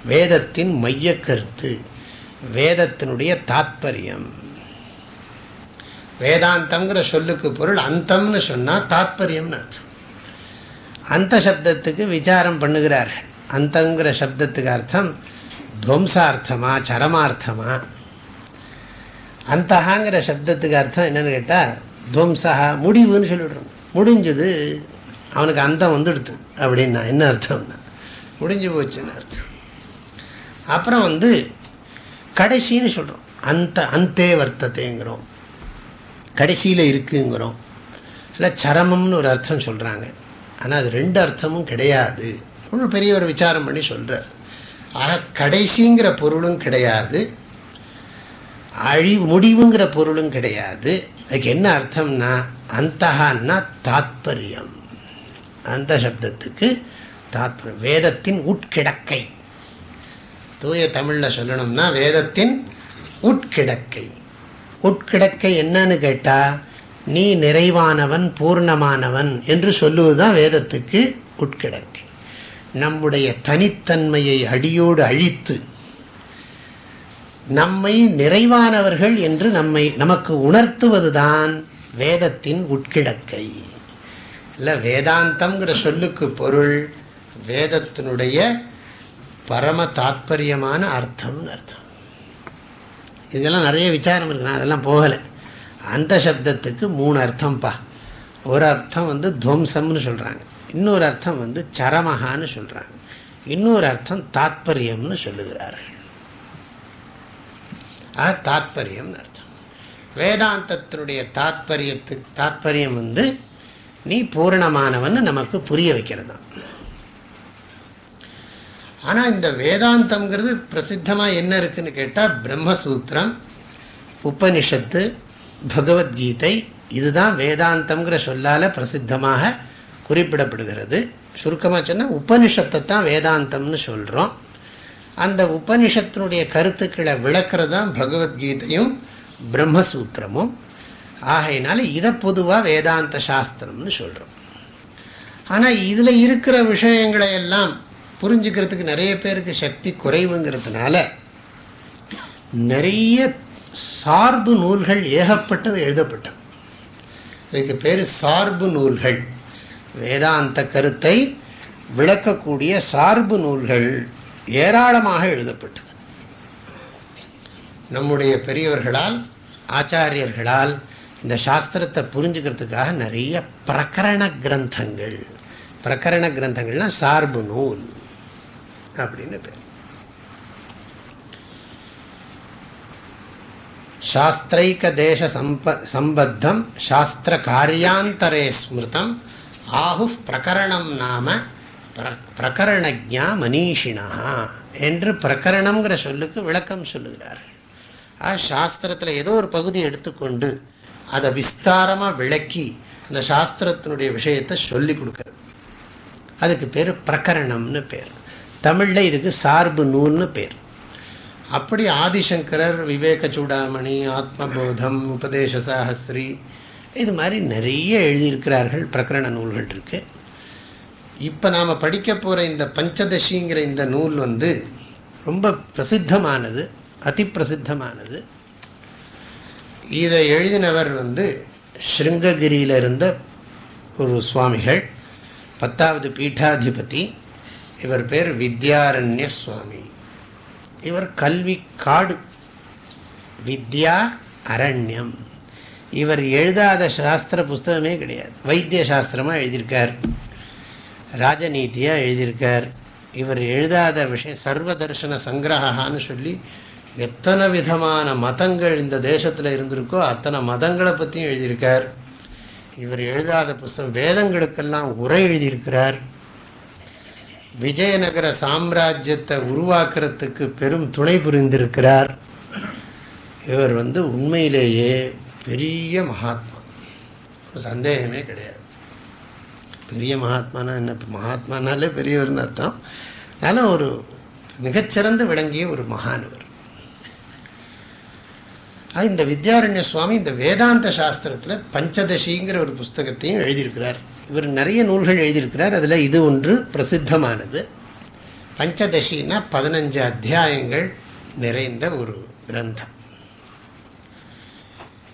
வேதத்தின் மைய கருத்து வேதத்தினுடைய தாத்பரியம். வேதாந்தம்ங்கிற சொல்லுக்கு பொருள் அந்தம்னு சொன்னால் தாத்பரியம்னு அர்த்தம். அந்த சப்தத்துக்கு விசாரம் பண்ணுகிறார்கள். அந்தங்கிற சப்தத்துக்கு அர்த்தம் துவம்சார்த்தமா சரமார்த்தமா? அந்தகாங்கிற சப்தத்துக்கு அர்த்தம் என்னென்னு கேட்டால் துவம்சா முடிவுன்னு சொல்லிடுறோம். முடிஞ்சது. அவனுக்கு அந்தம் வந்துடுது. அப்படின்னா என்ன அர்த்தம்னா முடிஞ்சு போச்சுன்னு அர்த்தம்? அப்புறம் வந்து கடைசின்னு சொல்கிறோம் அந்த அந்தே வர்த்தத்தைங்கிறோம் கடைசியில் இருக்குங்கிறோம். இல்லை சரமம்னு ஒரு அர்த்தம் சொல்கிறாங்க ஆனால் அது ரெண்டு அர்த்தமும் கிடையாது. ஒரு பெரிய ஒரு விசாரம் பண்ணி சொல்கிறார் ஆக கடைசிங்கிற பொருளும் கிடையாது. அழி முடிவுங்கிற பொருளும் கிடையாது. அதுக்கு என்ன அர்த்தம்னா அந்தகான்னா தாத்பரியம். அந்த சப்தத்துக்கு தாத்பரியம் வேதத்தின் உட்கிடக்கை. தூய தமிழில் சொல்லணும்னா வேதத்தின் உட்கிடக்கை. உட்கிடக்கை என்னன்னு கேட்டால் நீ நிறைவானவன் பூர்ணமானவன் என்று சொல்லுவதுதான் வேதத்துக்கு உட்கிடக்கை. நம்முடைய தனித்தன்மையை அடியோடு அழித்து நம்மை நிறைவானவர்கள் என்று நம்மை நமக்கு உணர்த்துவதுதான் வேதத்தின் உட்கிடக்கை. இல்லை வேதாந்தம்ங்கிற சொல்லுக்கு பொருள் வேதத்தினுடைய பரம தாத்பரியமான அர்த்தம்னு அர்த்தம். இதெல்லாம் நிறைய விசாரம் இருக்கு நான் அதெல்லாம் போகலை. அந்த சப்தத்துக்கு மூணு அர்த்தம்ப்பா ஒரு அர்த்தம் வந்து துவம்சம்னு சொல்கிறாங்க இன்னொரு அர்த்தம் வந்து சரமகான்னு சொல்கிறாங்க இன்னொரு அர்த்தம் தாத்பரியம்னு சொல்லுகிறார்கள். அது தாத்பரியம்னு அர்த்தம். வேதாந்தத்தினுடைய தாத்பரியத்து தாத்பரியம் வந்து நீ பூரணமானவன் நமக்கு புரிய வைக்கிறது ஆனால் இந்த வேதாந்தம்ங்கிறது பிரசித்தமாக என்ன இருக்குன்னு கேட்டால் பிரம்மசூத்திரம் உபனிஷத்து பகவத்கீதை இதுதான் வேதாந்தம்ங்கிற சொல்லால் பிரசித்தமாக குறிப்பிடப்படுகிறது. சுருக்கமாக சொன்னால் உபனிஷத்தை தான் வேதாந்தம்னு சொல்கிறோம் அந்த உபனிஷத்தினுடைய கருத்துக்களை விளக்குறது தான் பகவத்கீதையும் பிரம்மசூத்திரமும். ஆகையினால இதை பொதுவாக வேதாந்த சாஸ்திரம்னு சொல்கிறோம் ஆனால் இதில் இருக்கிற விஷயங்களை எல்லாம் புரிஞ்சுக்கிறதுக்கு நிறைய பேருக்கு சக்தி குறைவுங்கிறதுனால நிறைய சார்பு நூல்கள் ஏகப்பட்டது எழுதப்பட்டது. இதுக்கு பேர் சார்பு நூல்கள். வேதாந்த கருத்தை விளக்கக்கூடிய சார்பு நூல்கள் ஏராளமாக எழுதப்பட்டது. நம்முடைய பெரியவர்களால் ஆச்சாரியர்களால் இந்த சாஸ்திரத்தை புரிஞ்சுக்கிறதுக்காக நிறைய பிரகரண கிரந்தங்கள். பிரகரண கிரந்தங்கள்லாம் சார்பு நூல் அப்படின்னு பேர். சாஸ்திரைக்க தேச சம்ப சம்பத்தம் சாஸ்திர காரியாந்தரே ஸ்மிருதம் ஆஹு பிரகரணம் நாம பிரகரணஜா மனிஷினா என்று பிரகரணம்ங்கிற சொல்லுக்கு விளக்கம் சொல்லுகிறார்கள். ஆ சாஸ்திரத்தில் ஏதோ ஒரு பகுதி எடுத்துக்கொண்டு அதை விஸ்தாரமாக விளக்கி அந்த சாஸ்திரத்தினுடைய விஷயத்தை சொல்லி கொடுக்குறது. அதுக்கு பேர் பிரகரணம்னு பேர். தமிழில் இதுக்கு சார்பு நூல்னு பேர். அப்படி ஆதிசங்கரர் விவேக சூடாமணி ஆத்மபோதம் உபதேச சாஹஸ்ரி இது மாதிரி நிறைய எழுதியிருக்கிறார்கள் பிரகரண நூல்கள் இருக்குது இப்போ நாம் படிக்க போகிற இந்த பஞ்சதசிங்கிற இந்த நூல் வந்து ரொம்ப பிரசித்தமானது அதி பிரசித்தமானது. இதை எழுதினவர் வந்து ஸ்ருங்ககிரியில் இருந்த ஒரு சுவாமிகள் பத்தாவது பீட்டாதிபதி. இவர் பேர் வித்யாரண்ய சுவாமி. இவர் கல்வி காடு வித்யா அரண்யம். இவர் எழுதாத சாஸ்திர புஸ்தகமே கிடையாது. வைத்திய சாஸ்திரமாக எழுதியிருக்கார். ராஜநீதியாக எழுதியிருக்கார். இவர் எழுதாத விஷயம் சர்வதர்ஷன சங்கிரகான்னு சொல்லி எத்தனை விதமான மதங்கள் இந்த தேசத்தில் இருந்திருக்கோ அத்தனை மதங்களை பற்றியும் எழுதியிருக்கார். இவர் எழுதாத புஸ்தகம் வேதங்களுக்கெல்லாம் உரை எழுதியிருக்கிறார். விஜயநகர சாம்ராஜ்யத்தை உருவாக்குறதுக்கு பெரும் துணை புரிந்திருக்கிறார். இவர் வந்து உண்மையிலேயே பெரிய மகாத்மா. சந்தேகமே கிடையாது. பெரிய மகாத்மானா என்ன? மகாத்மானாலே பெரியவர்னு அர்த்தம். அதனால் ஒரு மிகச்சிறந்து விளங்கிய ஒரு மகானவர் இந்த வித்யாரண்ய சுவாமி இந்த வேதாந்த சாஸ்திரத்தில் பஞ்சதசிங்கிற ஒரு புஸ்தகத்தையும் எழுதியிருக்கிறார். இவர் நிறைய நூல்கள் எழுதியிருக்கிறார். அதில் இது ஒன்று பிரசித்தமானது. பஞ்சதசின்னா பதினஞ்சு அத்தியாயங்கள் நிறைந்த ஒரு கிரந்தம்.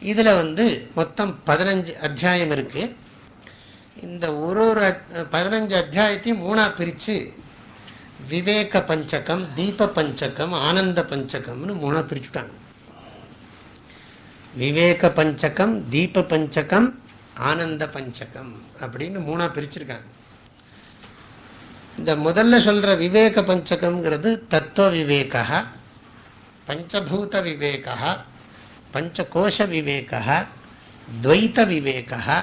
இதில் வந்து மொத்தம் பதினஞ்சு அத்தியாயம் இருக்குது இந்த ஒரு ஒரு பதினஞ்சு அத்தியாயத்தையும் மூணாக பிரித்து விவேக பஞ்சகம் தீப பஞ்சகம் ஆனந்த பஞ்சகம்னு மூணாக பிரிச்சுட்டாங்க. விவேக பஞ்சகம் தீப பஞ்சகம் ஆனந்த பஞ்சகம் அப்படின்னு மூணாக பிரிச்சிருக்காங்க. இந்த முதல்ல சொல்கிற விவேக பஞ்சகம்ங்கிறது தத்துவ விவேகா பஞ்சபூத விவேகா பஞ்சகோஷ விவேகா துவைத்த விவேகா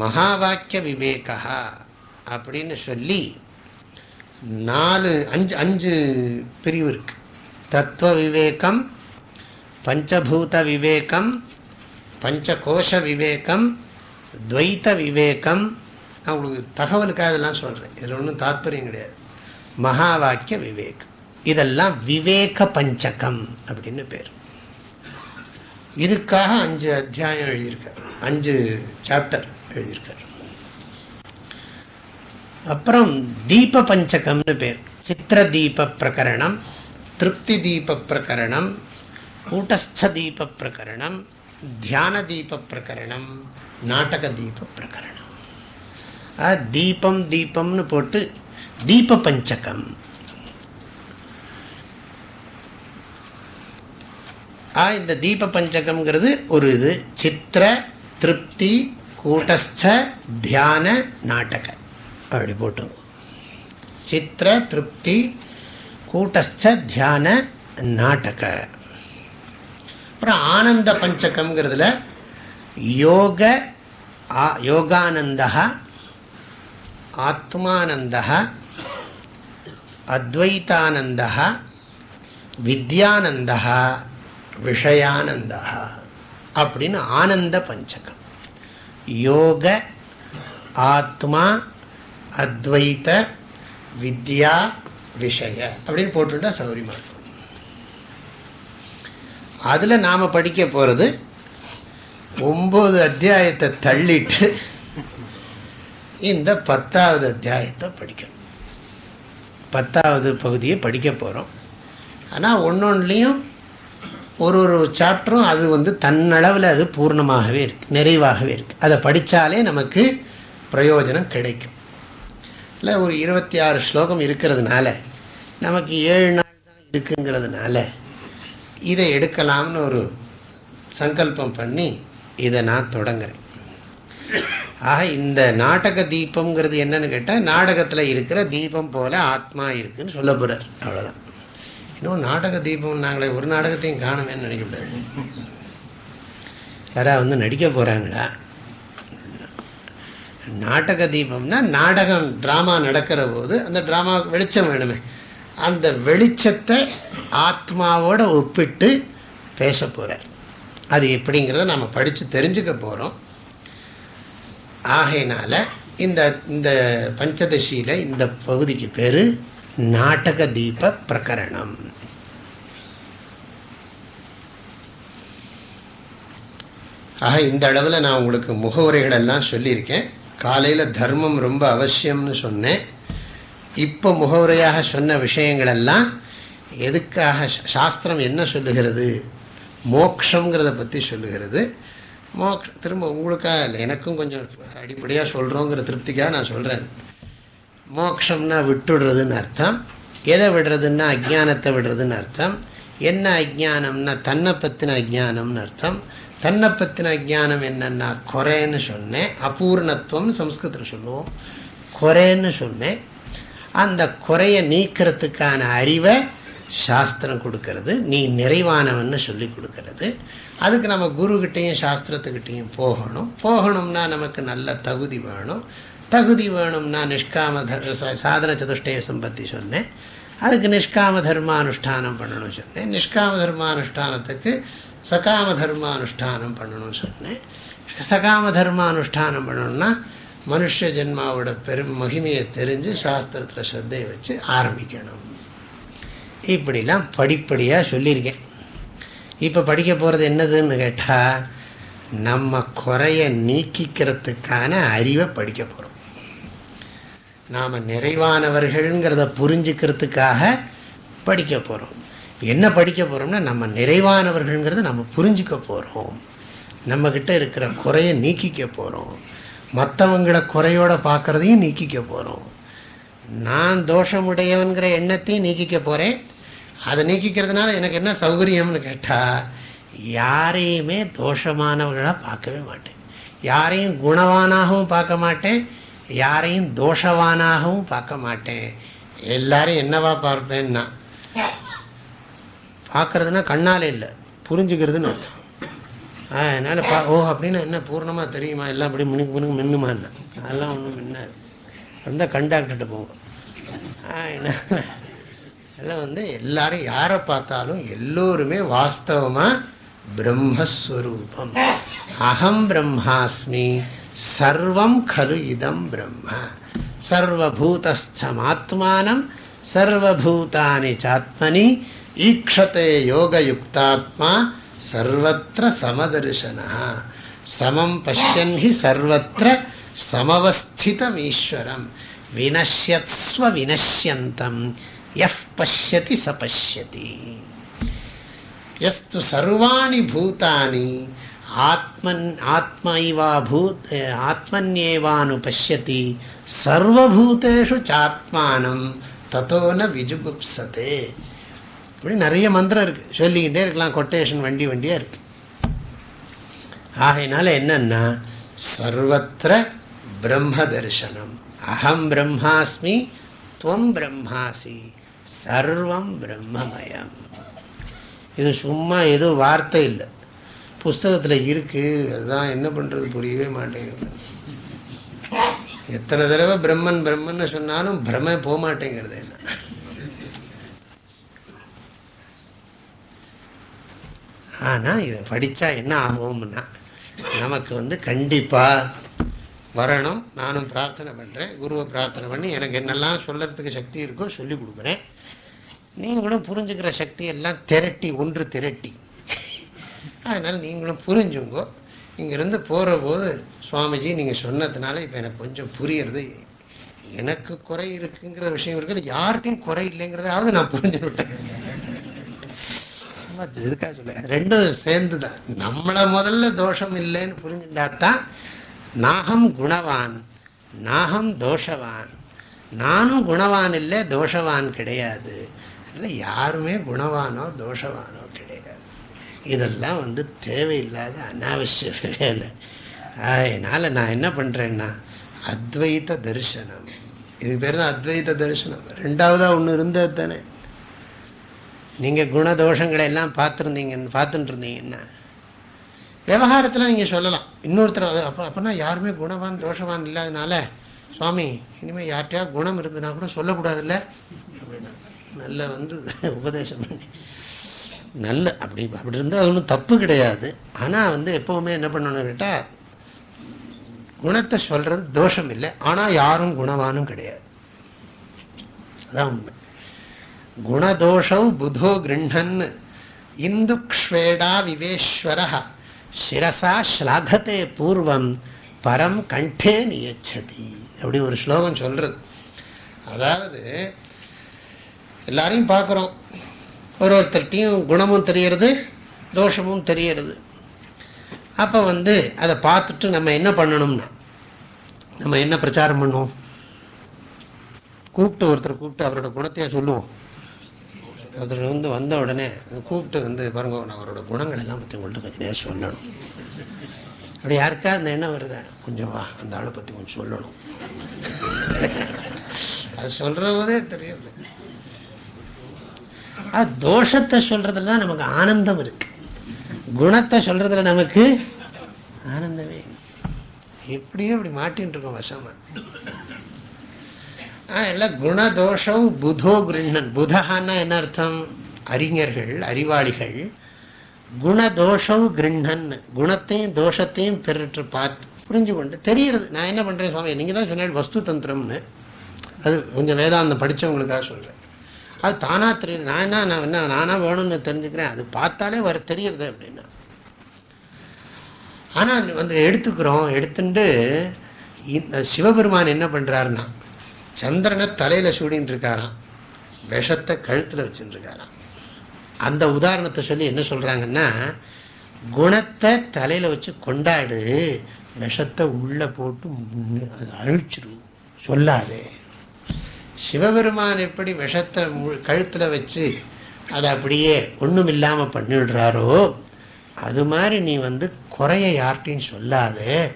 மகாவாக்கிய விவேகா அப்படின்னு சொல்லி நாலு அஞ்சு அஞ்சு பிரிவு இருக்கு. தத்துவ விவேகம் பஞ்சபூத விவேகம் பஞ்சகோஷ விவேகம் துவைத்த விவேகம் நான் உங்களுக்கு தகவலுக்காக இதெல்லாம் சொல்கிறேன் இதில் ஒன்றும் தாத்பரியம் கிடையாது. மகா வாக்கிய விவேகம் இதெல்லாம் விவேக பஞ்சகம் அப்படின்னு பேர். இதுக்காக அஞ்சு அத்தியாயம் எழுதியிருக்கார். அஞ்சு சாப்டர் எழுதியிருக்கார். அப்புறம் தீப பஞ்சகம்னு பேர். சித்திர தீப பிரகரணம் திருப்தி தீப பிரகரணம் கூட்டஸ்த தீப பிரகரணம் தியான தீப பிரகரணம் நாடக தீப பிரகரணம் தீபம் தீபம்னு போட்டு தீப பஞ்சகம் இந்த தீப பஞ்சகம்ங்கிறது ஒரு இது. சித்திர திருப்தி கூட்டஸ்த தியான நாடக. அப்படி போட்டு சித்திர திருப்தி கூட்டஸ்த தியான நாடக. அப்புறம் ஆனந்த பஞ்சகம்ங்கிறதுல யோக யோகானந்தா ஆத்மானந்தா அத்வைத்தானந்தா வித்யானந்தா விஷயானந்தா அப்படின்னு ஆனந்த பஞ்சகம். யோக ஆத்மா அத்வைத்த வித்யா விஷய அப்படின்னு போட்டுட்டா சௌரியமாக அதில் நாம் படிக்க போகிறது ஒம்பது அத்தியாயத்தை தள்ளிட்டு இந்த பத்தாவது அத்தியாயத்தை படிக்கணும். பத்தாவது பகுதியை படிக்க போகிறோம் ஆனால் ஒன்றொன்றுலேயும் ஒரு ஒரு சாப்டரும் அது வந்து தன்னளவில் அது பூர்ணமாகவே இருக்குது நிறைவாகவே இருக்குது அதை படித்தாலே நமக்கு பிரயோஜனம் கிடைக்கும். இல்லை ஒரு இருபத்தி ஆறு ஸ்லோகம் இருக்கிறதுனால நமக்கு ஏழு நாள் தான் இருக்குங்கிறதுனால இதை எடுக்கலாம்னு ஒரு சங்கல்பம் பண்ணி இதை நான் தொடங்குறேன். ஆக இந்த நாடக தீபம்ங்கிறது என்னன்னு கேட்டால் நாடகத்தில் இருக்கிற தீபம் போல ஆத்மா இருக்குன்னு சொல்ல போகிறார் அவ்வளோதான் இன்னும் நாடக தீபம் நாங்களே ஒரு நாடகத்தையும் காணுமேன்னு நினைக்கக்கூடாது. யாராவது வந்து நடிக்க போகிறாங்களா நாடக தீபம்னா நாடகம் ட்ராமா நடக்கிற போது அந்த ட்ராமாவுக்கு வெளிச்சம் வேணுமே. அந்த வெளிச்சத்தை ஆத்மாவோட ஒப்பிட்டு பேச போகிறார் அது எப்படிங்கிறத நம்ம படித்து தெரிஞ்சுக்க போகிறோம் ஆகையினால இந்த இந்த பஞ்சதசியில் இந்த பகுதிக்கு பேர் நாடக தீப பிரகரணம். ஆக இந்த அளவில் நான் உங்களுக்கு முகவுரைகளெல்லாம் சொல்லியிருக்கேன். காலையில் தர்மம் ரொம்ப அவசியம்னு சொன்னேன். இப்போ முகவுரையாக சொன்ன விஷயங்களெல்லாம் எதுக்காக சாஸ்திரம் என்ன சொல்லுகிறது? மோக்ஷங்கிறத பற்றி சொல்லுகிறது. மோக்ஷ திரும்ப உங்களுக்காக இல்லை எனக்கும் கொஞ்சம் அடிப்படையாக சொல்கிறோங்கிற திருப்திக்காக நான் சொல்கிறேன் மோக்ஷம்னா விட்டுடுறதுன்னு அர்த்தம். எதை விடுறதுன்னா அஜானத்தை விடுறதுன்னு அர்த்தம். என்ன அஜானம்னா தன்னை பற்றின அஜானம்னு அர்த்தம். தன்னை பற்றின அஜானம் என்னன்னா குறைன்னு சொன்னேன். அபூர்ணத்துவம் சம்ஸ்கிருதத்தில் சொல்லுவோம். குறைன்னு சொன்னேன். அந்த குறையை நீக்கிறதுக்கான அறிவை சாஸ்திரம் கொடுக்கறது. நீ நிறைவானவன்னு சொல்லி கொடுக்கறது. அதுக்கு நம்ம குருக்கிட்டையும் சாஸ்திரத்துக்கிட்டையும் போகணும். போகணும்னா நமக்கு நல்ல தகுதி வேணும். தகுதி வேணும்னா நிஷ்காம தர் சாதன சதுஷ்டய சம்பத்தி சொன்னேன். அதுக்கு நிஷ்காம தர்மானுஷ்டானம் பண்ணணும்னு சொன்னேன். நிஷ்காம தர்மானுஷ்டானத்துக்கு சகாம தர்மானுஷ்டானம் பண்ணணும்னு சொன்னேன். சகாம தர்மானுஷ்டானம் பண்ணணும்னா மனுஷ ஜென்மாவோட பெரும் மகிமையை தெரிஞ்சு சாஸ்திரத்தில் ஸ்ரத்தையை வச்சு ஆரம்பிக்கணும். இப்படிலாம் படிப்படியாக சொல்லியிருக்கேன். இப்போ படிக்க போகிறது என்னதுன்னு கேட்டால் நம்ம குறைய நீக்கிக்கிறதுக்கான அறிவை படிக்க போகிறோம் நாம் நிறைவானவர்கள்ங்கிறத புரிஞ்சுக்கிறதுக்காக படிக்க போகிறோம் என்ன படிக்க போகிறோம்னா நம்ம நிறைவானவர்கள்ங்கிறத நம்ம புரிஞ்சுக்க போகிறோம் நம்மக்கிட்ட இருக்கிற குறையை நீக்கிக்க போகிறோம் மற்றவங்களை குறையோட பார்க்குறதையும் நீக்கிக்க போகிறோம் நான் தோஷமுடையவன்கிற எண்ணத்தையும் நீக்கிக்க போகிறேன் அதை நீக்கிக்கிறதுனால எனக்கு என்ன சௌகரியம்னு கேட்டால் யாரையுமே தோஷமானவர்களாக பார்க்கவே மாட்டேன். யாரையும் குணவானாகவும் பார்க்க மாட்டேன். யாரையும் தோஷவானாகவும் பார்க்க மாட்டேன். எல்லாரும் என்னவா பார்ப்பேன்னா பார்க்கறதுனா கண்ணால் இல்லை புரிஞ்சுக்கிறதுன்னு அர்த்தம். அதனால் பா ஓ அப்படின்னு என்ன பூர்ணமாக தெரியுமா எல்லாம் அப்படி மினுக்கு மினுக்கு மின்னுமான்னு அதெல்லாம் ஒன்றும் மின்னாது இருந்தால் கண்டாக்டர்கிட்ட போங்க என்ன எல்லாம் வந்து எல்லாரும் யாரை பார்த்தாலும் எல்லோருமே வாஸ்தவமாக பிரம்மஸ்வரூபம் அகம் பிரம்மாஸ்மி சர்வம் கலு இதம் பிரம்ம சர்வபூதஸ்தமாத்மானம் சர்வபூதானி சாத்மனி ஈக்ஷத்தை யோகயுக்தாத்மா சர்வத்திர சமதர்சனா சமம் பசியன் ஹி சர்வத்திர சமவஸ்திதம் ஈஸ்வரம் வினஷ்யத்ஸ்வ வினஷ்யந்தம். எஃப் பசியதி ச பசியதி எஸ்து சர்வாணி பூதானி. ஆத்மன் ஆத்மைவா பூத் ஆத்மன்யேவானு பசியதி சர்வபூதேஷு சாத்மானம். தத்தோன விஜுகுப்சதே. இப்படி நிறைய மந்திரம் இருக்குது சொல்லிக்கிட்டே இருக்கலாம். கொட்டேஷன் வண்டி வண்டியாக இருக்கு. ஆகையினால என்னன்னா சர்வத்திர பிரம்ம தரிசனம் அகம் பிரம்மாஸ்மி துவம் பிரம்மாசி. சர்வம் பிரம்மமயம். இது சும்மா எதுவும் வார்த்தை இல்லை. புஸ்தகத்தில் இருக்குது அதுதான் என்ன பண்ணுறது புரியவே மாட்டேங்கிறது எத்தனை தடவை பிரம்மன் பிரம்மன்னு சொன்னாலும் பிரம போக மாட்டேங்கிறது என்ன ஆனால் இதை படித்தா என்ன ஆகும்னா நமக்கு வந்து கண்டிப்பாக வரணும். நானும் பிரார்த்தனை பண்ணுறேன் குருவை பிரார்த்தனை பண்ணி எனக்கு என்னெல்லாம் சொல்லறதுக்கு சக்தி இருக்கோ சொல்லி கொடுக்குறேன். நீங்களும் புரிஞ்சுக்கிற சக்தி எல்லாம் திரட்டி ஒன்று திரட்டி. அதனால் நீங்களும் புரிஞ்சுங்கோ. இங்கேருந்து போகிற போது சுவாமிஜி நீங்கள் சொன்னதுனால இப்போ எனக்கு கொஞ்சம் புரியுறது. எனக்கு குறை இருக்குங்கிற விஷயம் இருக்குது யார்கிட்டையும் குறை இல்லைங்கிறதாவது நான் புரிஞ்சுக்கிட்டேன். சும்மா இதுக்காக சொல்ல ரெண்டும் சேர்ந்து தான் நம்மளை முதல்ல தோஷம் இல்லைன்னு புரிஞ்சுட்டாத்தான் நாகம் குணவான் நாகம் தோஷவான். நானும் குணவான் இல்லை தோஷவான் கிடையாது. இல்லை யாருமே குணவானோ தோஷவானோ கிடையாது. இதெல்லாம் வந்து தேவையில்லாத அனாவசிய வேலை. அதனால் நான் என்ன பண்ணுறேன்னா அத்வைத தரிசனம். இதுக்கு பேர் தான் அத்வைத தரிசனம். ரெண்டாவதாக ஒன்று இருந்தது தானே. நீங்கள் குணதோஷங்களை எல்லாம் பார்த்துருந்தீங்கன்னு பார்த்துட்டு இருந்தீங்கன்னா விவகாரத்தில் நீங்கள் சொல்லலாம். இன்னொருத்தர் அது அப்போ அப்படின்னா யாருமே குணவான் தோஷவான் இல்லாதனால சுவாமி இனிமேல் யார்கிட்டயா குணம் இருந்ததுன்னா கூட சொல்லக்கூடாதுல்ல? அப்படின்னா நல்ல வந்து உபதேசம் பண்ணி. நல்ல அப்படி அப்படி இருந்தால் அது ஒன்றும் தப்பு கிடையாது. ஆனால் வந்து எப்போவுமே என்ன பண்ணணும் கேட்டால் குணத்தை சொல்கிறது தோஷம் இல்லை. ஆனால் யாரும் குணவானும் கிடையாது. அதான் உண்மை. குணதோஷம் புதோ கிருண்ணன் இந்துக்ஷ்வேடா விவேஸ்வர। சிரசா ஸ்லாகத்தே பூர்வம்। பரம் கண்டே நியச்சதி। அப்படி ஒரு ஸ்லோகம் சொல்றது. அதாவது எல்லாரையும் பார்க்குறோம். ஒரு ஒருத்தர்கிட்டையும் குணமும் தெரியறது தோஷமும் தெரியறது. அப்போ வந்து அதை பார்த்துட்டு நம்ம என்ன பண்ணணும்னா நம்ம என்ன பிரச்சாரம் பண்ணுவோம்? கூப்பிட்டு ஒருத்தர் கூப்பிட்டு அவரோட குணத்தையே சொல்லுவோம். ஒருத்தர் வந்து வந்த உடனே கூப்பிட்டு வந்து பாருங்க நான் அவரோட குணங்கள் எல்லாம் பற்றி உங்கள்கிட்ட கொஞ்சம் நேரம் சொல்லணும். அப்படி யாருக்கா அந்த எண்ணம் வருதா? கொஞ்சம் வா அந்த ஆளை பற்றி கொஞ்சம் சொல்லணும். அது சொல்கிற போதே தெரியுது. அது தோஷத்தை சொல்றதுல தான் நமக்கு ஆனந்தம் இருக்கு. குணத்தை சொல்றதுல நமக்கு ஆனந்தமே எப்படியும் எப்படியோ இப்படி மாட்டின்னு இருக்கோம் வசமா. இல்லை குணதோஷம் புதோ கிருண்ணன் புதஹான்னா என்ன அர்த்தம்? அறிஞர்கள் அறிவாளிகள். குணதோஷம் கிருண்ணன் குணத்தையும் தோஷத்தையும் பெற்று பார்த்து புரிஞ்சு கொண்டு தெரியுறது நான் என்ன பண்ணுறேன் சுவாமி நீங்கள் தான் சொன்னேன் வஸ்து தந்திரம்னு. அது கொஞ்சம் வேதாந்தம் படித்தவங்களுக்காக சொல்கிறேன் அது தானாக தெரியுது நான் என்ன நான் என்ன நானாக வேணும்னு தெரிஞ்சுக்கிறேன். அது பார்த்தாலே வர தெரியுறது அப்படின்னா. ஆனால் வந்து எடுத்துக்கிறோம் எடுத்துட்டு இந்த சிவபெருமான் என்ன பண்ணுறாருன்னா சந்திரனை தலையில் சூடின்னு இருக்காராம் விஷத்தை கழுத்தில் வச்சுட்டுருக்காராம் அந்த உதாரணத்தை சொல்லி என்ன சொல்கிறாங்கன்னா குணத்தை தலையில் வச்சு கொண்டாடு விஷத்தை உள்ளே போட்டு முன்னு- அது அழிச்சிரு சொல்லாதே. சிவபெருமான் எப்படி விஷத்தை மு- கழுத்தில் வச்சு அதை அப்படியே ஒன்றும் இல்லாமல் பண்ணிடுறாரோ அது மாதிரி நீ வந்து குறைய யார்கிட்டையும் சொல்லாதே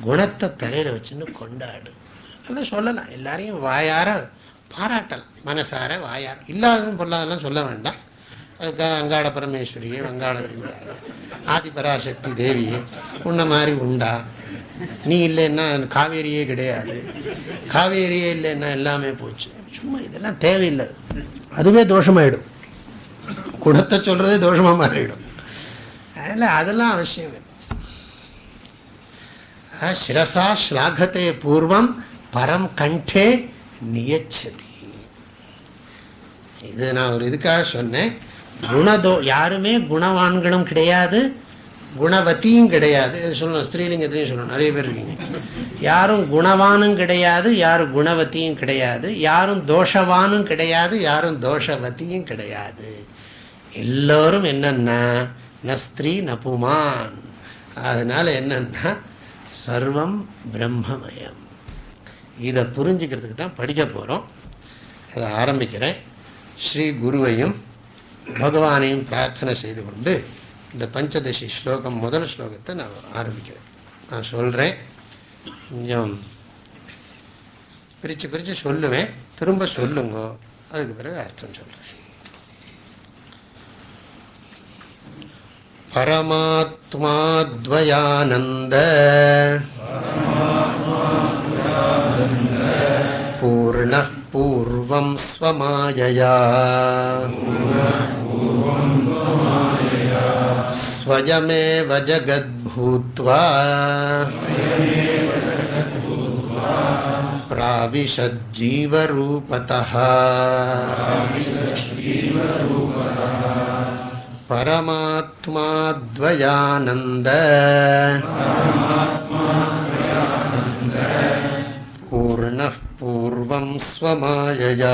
குணத்தை தலையில் வச்சுன்னு கொண்டாடு. அதெல்லாம் சொல்லலாம் எல்லாரையும் வாயார பாராட்டலாம் மனசார வாயார. இல்லாததும் பொல்லாதெல்லாம் சொல்ல வேண்டாம். அதுக்காக அங்காட பரமேஸ்வரியே வங்காள விரிவிடாயே ஆதிபராசக்தி தேவியே உன்ன மாதிரி உண்டா? நீ இல்லைன்னா காவேரியே கிடையாது. காவேரியே இல்லைன்னா எல்லாமே போச்சு. சும்மா இதெல்லாம் தேவையில்லை. அதுவே தோஷமாயிடும். குணத்தை சொல்றதே தோஷமா மாறிடும். அதில் அதெல்லாம் அவசியம் இல்லை. சிரசா ஸ்லாகத்தை பூர்வம் பரம் கண்டே நியச்சதி. இது நான் ஒரு இதுக்காக சொன்னேன். குணதோ யாருமே குணவான்களும் கிடையாது குணவத்தியும் கிடையாது. சொல்லணும் ஸ்திரீலிங்கத்திலையும் சொல்லணும் நிறைய பேர் இருக்கீங்க. யாரும் குணவானும் கிடையாது யாரும் குணவத்தியும் கிடையாது. யாரும் தோஷவானும் கிடையாது யாரும் தோஷவத்தியும் கிடையாது. எல்லோரும் என்னன்னா ந ஸ்திரீ ந புமான். அதனால என்னன்னா சர்வம் பிரம்மமயம். இதை புரிஞ்சுக்கிறதுக்கு தான் படிக்க போகிறோம் அதை ஆரம்பிக்கிறேன். ஸ்ரீ குருவையும் பகவானையும் பிரார்த்தனை செய்து கொண்டு இந்த பஞ்சதசி ஸ்லோகம் முதல் ஸ்லோகத்தை நான் ஆரம்பிக்கிறேன். நான் சொல்கிறேன் கொஞ்சம் பிரித்து பிரித்து சொல்லுவேன். திரும்ப சொல்லுங்க. அதுக்கு பிறகு அர்த்தம் சொல்கிறேன் பரமாத்மாத்வயானந்த. पूर्णः पूर्वं स्वमायया। स्वयमेव जगद्भूत्वा प्राविशज्जीवरूपतः। पूर्णः पूर्वं स्वमायया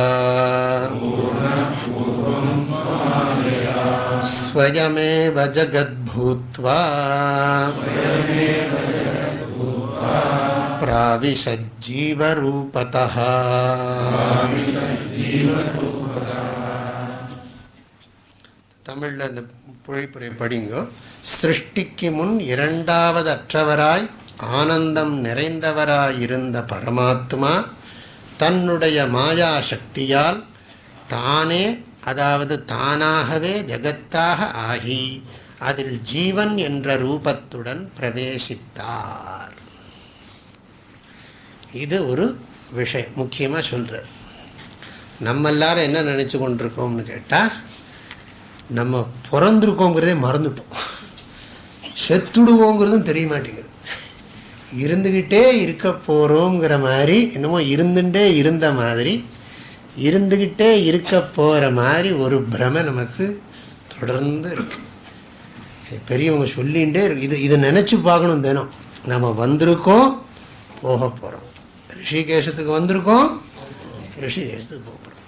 स्वयमेव जगद्भूत्वा प्राविशज्जीवरूपतः தமிழில் இந்த பொழிப்புரை படிங்கோ சிருஷ்டிக்கு முன் இரண்டாவது அற்றவராய் ஆனந்தம் நிறைந்தவராயிருந்த பரமாத்மா தன்னுடைய மாயா சக்தியால் தானே அதாவது தானாகவே ஜகத்தாக ஆகி அதில் ஜீவன் என்ற ரூபத்துடன் பிரவேசித்தார். இது ஒரு விஷயம் முக்கியமாக சொல்கிறார் நம்ம எல்லாரும் என்ன நினச்சி கொண்டிருக்கோம்னு கேட்டால் நம்ம பிறந்திருக்கோங்கிறதே மறந்துட்டோம். செத்துடுவோங்கிறதும் தெரிய மாட்டேங்குது. இருந்துக்கிட்டே இருக்க போகிறோங்கிற மாதிரி என்னமோ இருந்துட்டே இருந்த மாதிரி இருந்துக்கிட்டே இருக்க போகிற மாதிரி ஒரு பிரமை நமக்கு தொடர்ந்து இருக்குது பெரியவங்க சொல்லிகிட்டே இருக்கு. இது இதை நினச்சி பார்க்கணும் தினம். நம்ம வந்திருக்கோம் போக போகிறோம் ரிஷிகேஷத்துக்கு வந்திருக்கோம் ரிஷிகேஷத்துக்கு போக போகிறோம்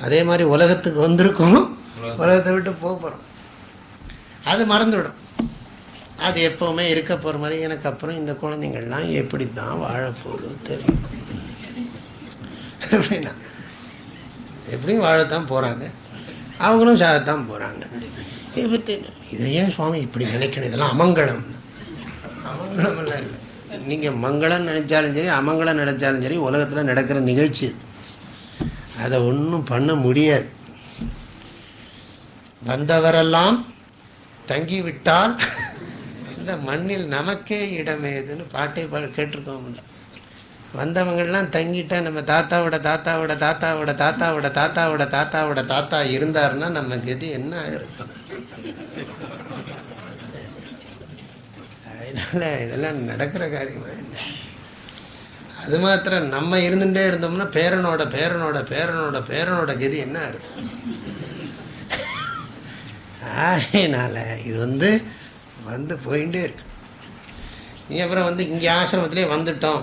அதே மாதிரி உலகத்துக்கு வந்திருக்கோம் உலகத்தை விட்டு போக போகிறோம் அது மறந்துவிடும். அது எப்போவுமே இருக்க போகிற மாதிரி. எனக்கு அப்புறம் இந்த குழந்தைங்கள்லாம் எப்படி தான் வாழப்போகுதோ தெரியும். அப்படின்னா எப்படியும் வாழத்தான் போகிறாங்க அவங்களும் சாகத்தான் போகிறாங்க இதை பற்றி இதை ஏன் சுவாமி இப்படி நினைக்கணும்? இதெல்லாம் அமங்கலம். அமங்கலம் எல்லாம் இல்லை. நீங்கள் மங்களம் நினச்சாலும் சரி அமங்கலம் நினச்சாலும் சரி உலகத்தில் நடக்கிற நிகழ்ச்சி அதை ஒன்றும் பண்ண முடியாது. வந்தவரெல்லாம் தங்கிவிட்டால் இந்த மண்ணில் நமக்கே இடமேதுன்னு பாட்டை பா கேட்டிருக்கோம்ல வந்தவங்கள்லாம் தங்கிட்டா நம்ம தாத்தாவோட தாத்தாவோட தாத்தாவோட தாத்தாவோட தாத்தாவோட தாத்தாவோட தாத்தா இருந்தாருன்னா நம்ம கதி என்ன இருக்கும் அதனால இதெல்லாம் நடக்கிற காரியமா இல்லை. அது மாத்திரம் நம்ம இருந்துட்டே இருந்தோம்னா பேரனோட பேரனோட பேரனோட பேரனோட கதி என்ன ஆகுது ஆகையினால இது வந்து வந்து போயிட்டே இருக்கு. நீ அப்புறம் வந்து இங்கே ஆசிரமத்திலே வந்துட்டோம்.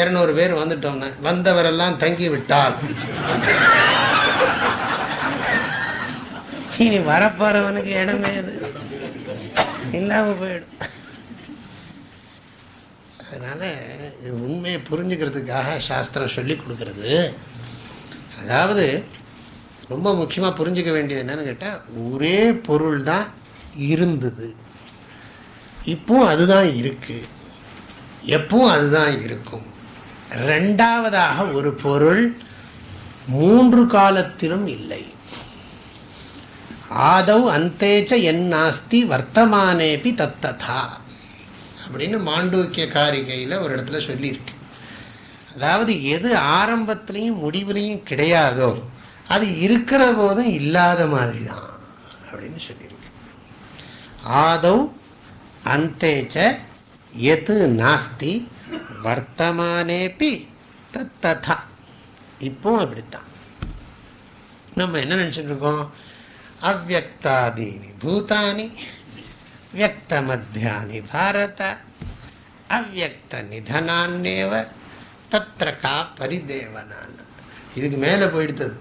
இரநூறு பேர் வந்துட்டோம்னா. வந்தவரெல்லாம் தங்கி விட்டால். இனி வரப்போறவனுக்கு இடமே அது. இல்லாமல் போயிடும். அதனால் உண்மையை புரிஞ்சுக்கிறதுக்காக சாஸ்திரம் சொல்லி கொடுக்கறது. அதாவது ரொம்ப முக்கியமாக புரிஞ்சுக்க வேண்டியது என்னன்னு கேட்டால் ஒரே பொருள் தான் இருந்தது. இப்போவும் அதுதான் இருக்குது எப்பவும் அதுதான் இருக்கும். ரெண்டாவதாக ஒரு பொருள் மூன்று காலத்திலும் இல்லை. ஆதவ் அந்தேச்ச என் நாஸ்தி வர்த்தமானேபி தத்ததா. அப்படின்னு மாண்டூக்கிய காரிகையில் ஒரு இடத்துல சொல்லியிருக்கு. அதாவது எது ஆரம்பத்துலேயும் முடிவுலையும் கிடையாதோ அது இருக்கிற போதும் இல்லாத மாதிரி தான் அப்படின்னு சொல்லியிருக்கு. ஆதவ் அந்தேச்ச எது நாஸ்தி வர்த்தமானேபி தத்ததா இப்போ அப்படித்தான் நம்ம என்ன நினச்சிட்டு இருக்கோம் அவ்வக்தாதீனி பூதானி வியக்த மத்தியானி பாரத அவ்வக்த நிதனான்னேவ தத்திர கா பரிதேவனான் இதுக்கு மேலே போயிடுத்தது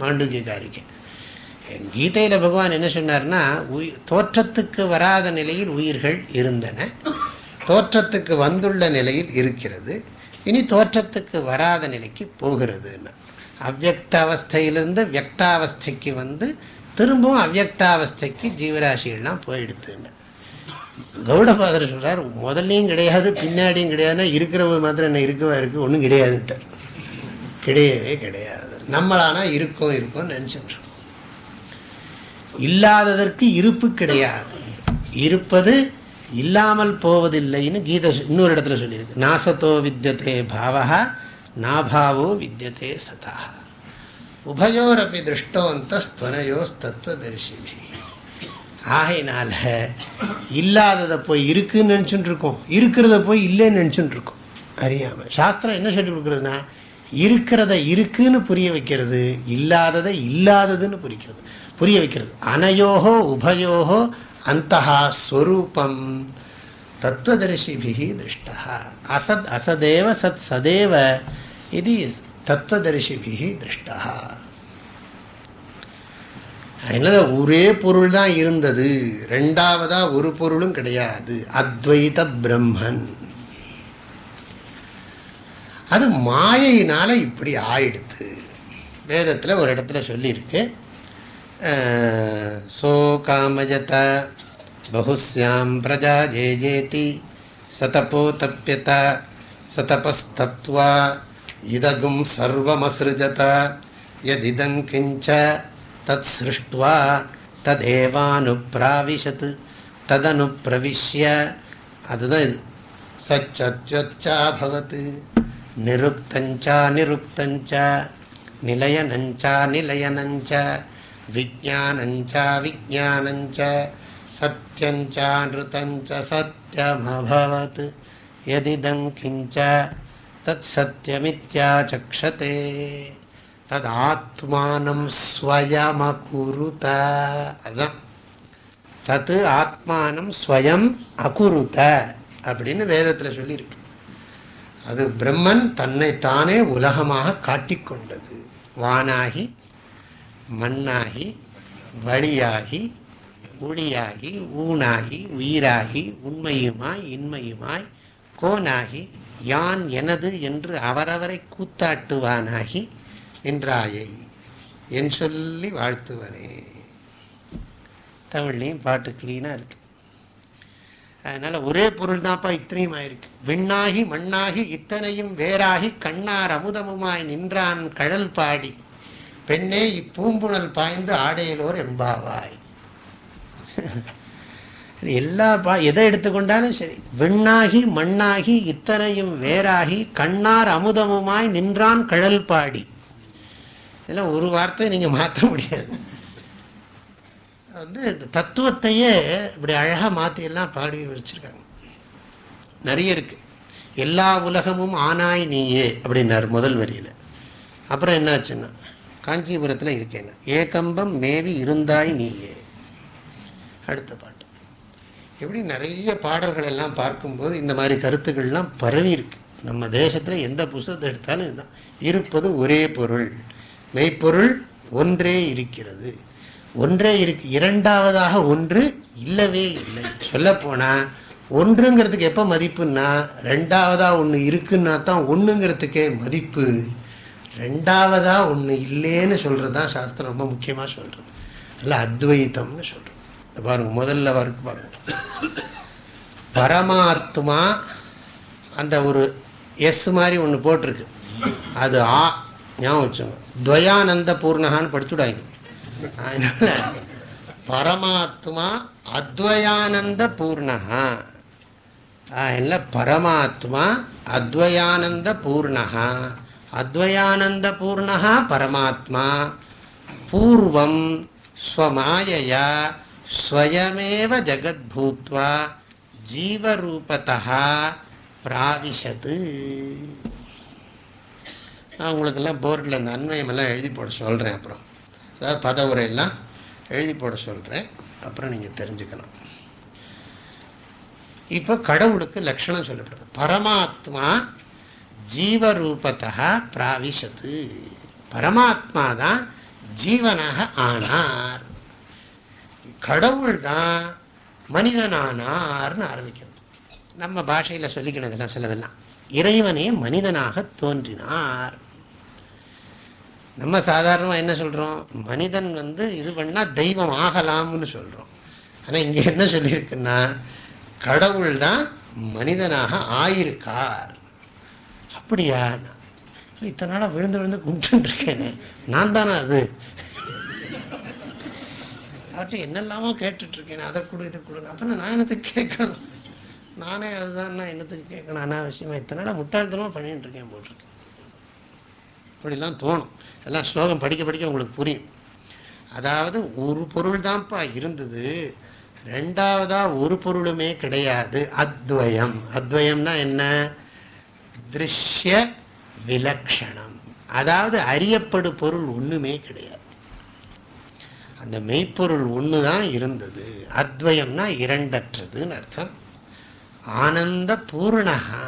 மாண்டுக்கியக்காரிக்கு கீதையில் பகவான் என்ன சொன்னார்னா உயிர் தோற்றத்துக்கு வராத நிலையில் உயிர்கள் இருந்தன. தோற்றத்துக்கு வந்துள்ள நிலையில் இருக்கிறது. இனி தோற்றத்துக்கு வராத நிலைக்கு போகிறதுன்னு. அவ்வக்த அவஸ்தையிலிருந்து வியக்தாவஸ்தைக்கு வந்து திரும்பவும் அவ்வக்தாவஸ்தைக்கு ஜீவராசிகள்லாம் போயிடுதுன்னு. கௌடபாதர் சொல்கிறார் முதல்லையும் கிடையாது பின்னாடியும் கிடையாதுன்னா இருக்கிறவங்க மாத்திரம் என்ன இருக்கவா இருக்குது ஒன்றும் கிடையாதுன்ட்டார். கிடையவே கிடையாது. நம்மளானா இருக்கோம் இருக்கோம்னு நினச்சிட்டு இல்லாததற்கு இருப்பு கிடையாது. இருப்பது இல்லாமல் போவதில்லைன்னு கீதை இன்னொரு இடத்துல சொல்லியிருக்கு. நாசத்தோ வித்தியதே பாவா நாபாவோ வித்தியதே சதா. உபயோரப்பி திருஷ்டவந்தஸ்துவனயோஸ்தத்துவதர்ஷிபி ஆகையினால இல்லாததை போய் இருக்குன்னு நினச்சிட்டு இருக்கோம் இருக்கிறத போய் இல்லைன்னு நினச்சிட்டு இருக்கோம் அறியாமல் சாஸ்திரம் என்ன சொல்லி கொடுக்குறதுனா இருக்கிறத இருக்குன்னு புரிய வைக்கிறது இல்லாததை இல்லாததுன்னு புரிக்கிறது. புரிய வைக்கிறது அனையோகோ உபயோகோ அந்த ஸ்வரூபம். தத்துவதர்ஷிபிகி திருஷ்டா அசத் அசதேவ சத் சதேவ. இது தத்துவதர்ஷிபிகி திருஷ்டா அதனால ஒரே பொருள் தான் இருந்தது. ரெண்டாவதா ஒரு பொருளும் கிடையாது. அத்வைத பிரம்மன். அது மாயையினால இப்படி ஆயிடுது. வேதத்தில் ஒரு இடத்துல சொல்லியிருக்கு. சோ காமயத பகுஸ்யாம் பிரஜா ஜே ஜேதி சதப்போ தப்பியத சதபஸ்தத்வா இதகும் சர்வமசிருஜத யதிதம் கிஞ்ச தத் சிருஷ்டுவா ததேவானுப்பிராவிஷத் ததனுப்பிரவிஷ்ய அதுதான் இது. சச்சத்வச்சா பவத்து நிருக்தஞ்சா நிருக்தஞ்ச நிலையனஞ்சா நிலையனஞ்ச விஜானஞ்சா விஜானஞ்ச சத்யஞ்சா நிருத்தஞ்ச சத்தியமபவத் கிஞ்ச தத் சத்தியமித்யாச்சக்ஷதே தத் ஸ்வயமகுருத அதுதான் தத்து ஆத்மானம் ஸ்வயம் அகுருத அப்படின்னு வேதத்தில் சொல்லியிருக்கு. அது பிரம்மன் தன்னை தானே உலகமாக காட்டிக்கொண்டது. வானாகி மண்ணாகி வழியாகி ஒளியாகி ஊனாகி உயிராகி உண்மையுமாய் இன்மையுமாய் கோனாகி யான் எனது என்று அவரவரை கூத்தாட்டுவானாகி நின்றாயை என் சொல்லி வாழ்த்துவனே தமிழ்லையும் பாட்டு கிளீனாக இருக்கு. அதனால ஒரே பொருள் தான்ப்பா இத்தனையும் ஆயிருக்கு. விண்ணாகி மண்ணாகி இத்தனையும் வேறாகி கண்ணார் அமுதமுமாய் நின்றான் கடல் பாடி. பெண்ணே இப்பூம்புணல் பாய்ந்து ஆடையிலோர் எம்பாவாய் எல்லா பா எதை எடுத்துக்கொண்டாலும் சரி. விண்ணாகி மண்ணாகி இத்தனையும் வேறாகி கண்ணார் அமுதமுமாய் நின்றான் கழல் பாடி. இதெல்லாம் ஒரு வார்த்தை நீங்கள் மாற்ற முடியாது. வந்து தத்துவத்தையே இப்படி அழகாக மாற்றியெல்லாம் பாடி வச்சுருக்காங்க. நிறைய இருக்கு. எல்லா உலகமும் ஆனாய் நீயே அப்படின்னார் முதல் வரியில். அப்புறம் என்னாச்சுன்னா காஞ்சிபுரத்தில் இருக்கேன் ஏகம்பம் மேவி இருந்தாய் நீயே. அடுத்த பாட்டு. எப்படி நிறைய பாடல்கள் எல்லாம் பார்க்கும்போது இந்த மாதிரி கருத்துக்கள்லாம் பரவி இருக்கு. நம்ம தேசத்தில் எந்த புஸ்தகத்தை எடுத்தாலும் இதுதான். இருப்பது ஒரே பொருள். மெய்ப்பொருள் ஒன்றே இருக்கிறது. ஒன்றே இருக்கு. இரண்டாவதாக ஒன்று இல்லவே இல்லை. சொல்லப்போனால் ஒன்றுங்கிறதுக்கு எப்போ மதிப்புன்னா ரெண்டாவதாக ஒன்று இருக்குன்னா தான் ஒன்றுங்கிறதுக்கே மதிப்பு. ரெண்டாவதாக ஒன்று இல்லைன்னு சொல்கிறது தான் சாஸ்திரம் ரொம்ப முக்கியமாக சொல்கிறது அதில் அத்வைத்தம்னு சொல்கிறோம் பாருங்க முதல்ல வருக்கு பாருங்க. பரமாத்மா அந்த ஒரு எஸ் மாதிரி ஒன்று போட்டிருக்கு. அது ஆ ஞாபகம் வச்சுங்க துவயானந்த பூர்ணகான்னு படிச்சுடாங்க அதனால பரமாத்மா அத்வயானந்த பூர்ணகா. அதனால பரமாத்மா அத்வயானந்த பூர்ணகா. அத்வயானந்தபூர்ணா பரமாத்மா. பூர்வம் ஸ்வமாயையா ஸ்வயமேவ ஜகத்பூத்வா ஜீவரூபத்தா பிராவிஷத்து. நான் உங்களுக்கெல்லாம் போர்டில் இந்த அன்வயமெல்லாம் எழுதி போட சொல்கிறேன் அப்புறம். அதாவது பதவுரையெல்லாம் எழுதி போட சொல்கிறேன் அப்புறம் நீங்கள் தெரிஞ்சுக்கணும். இப்போ கடவுளுக்கு லட்சணம் சொல்லப்படுது. பரமாத்மா ஜீவரூபத்தா பிராவிஷத்து. பரமாத்மா தான் ஜீவனாக ஆனார். கடவுள் தான் மனிதனானார்னு ஆரம்பிக்கிறது. நம்ம பாஷையில் சொல்லிக்கணும் சிலதெல்லாம். இறைவனே மனிதனாக தோன்றினார். நம்ம சாதாரணமாக என்ன சொல்கிறோம் மனிதன் வந்து இது பண்ணால் தெய்வம் ஆகலாம்னு சொல்கிறோம் ஆனால் இங்கே என்ன சொல்லியிருக்குன்னா கடவுள் தான் மனிதனாக ஆயிருக்கார். அப்படியா? இத்தனை நாளாக விழுந்து விழுந்து கும்பிட்டுருக்கேனே. நான் தானே அது? அவர்கிட்ட என்னெல்லாமோ கேட்டுட்ருக்கேன். அதை கொடு இதை கொடுங்க அப்போ நான் என்னத்துக்கு கேட்கணும்? நானே அதுதான் நான் என்னத்துக்கு கேட்கணும்? அனாவசியமாக இத்தனை நாள் முட்டாள்தனமாக பண்ணிட்டு இருக்கேன் போட்டிருக்கேன் அப்படிலாம் தோணும். எல்லாம் ஸ்லோகம் படிக்க படிக்க உங்களுக்கு புரியும். அதாவது ஒரு பொருள் தான்ப்பா இருந்தது. ரெண்டாவதா ஒரு பொருளுமே கிடையாது. அத்வயம். அத்வயம்னா என்ன? திருஷ்ய விலக்ஷணம். அதாவது அறியப்படு பொருள் ஒண்ணுமே கிடையாது. அந்த மெய்ப்பொருள் ஒன்று தான் இருந்தது. அத்வயம்னா இரண்டற்றதுன்னு அர்த்தம். ஆனந்த பூர்ணகா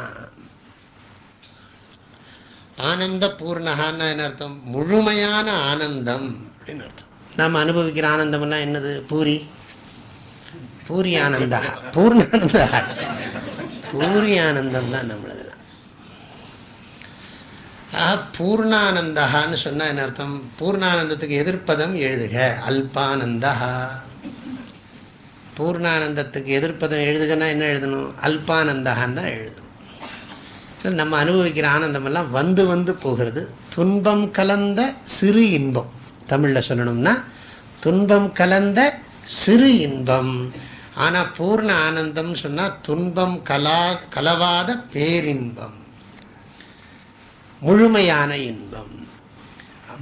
ஆனந்த பூர்ணகான்னா என்ன அர்த்தம்? முழுமையான ஆனந்தம் அப்படின்னு அர்த்தம். நாம் அனுபவிக்கிற ஆனந்தம்னா என்னது? பூரி. பூரி ஆனந்தா பூர்ணானந்தா பூரி ஆனந்தம் தான் நம்மளது. ஆஹா பூர்ணானந்தகான்னு சொன்னால் என்ன அர்த்தம்? பூர்ணானந்தத்துக்கு எதிர்ப்பதம் எழுதுக. அல்பானந்தா. பூர்ணானந்தத்துக்கு எதிர்ப்பதம் எழுதுகன்னா என்ன எழுதணும்? அல்பானந்தகான்னு தான் எழுதணும். நம்ம அனுபவிக்கிற ஆனந்தமெல்லாம் வந்து வந்து போகிறது. துன்பம் கலந்த சிறு இன்பம். தமிழில் சொல்லணும்னா துன்பம் கலந்த சிறு இன்பம். ஆனால் பூர்ண ஆனந்தம்னு சொன்னால் துன்பம் கலா கலவாத பேரின்பம். முழுமையான இன்பம்.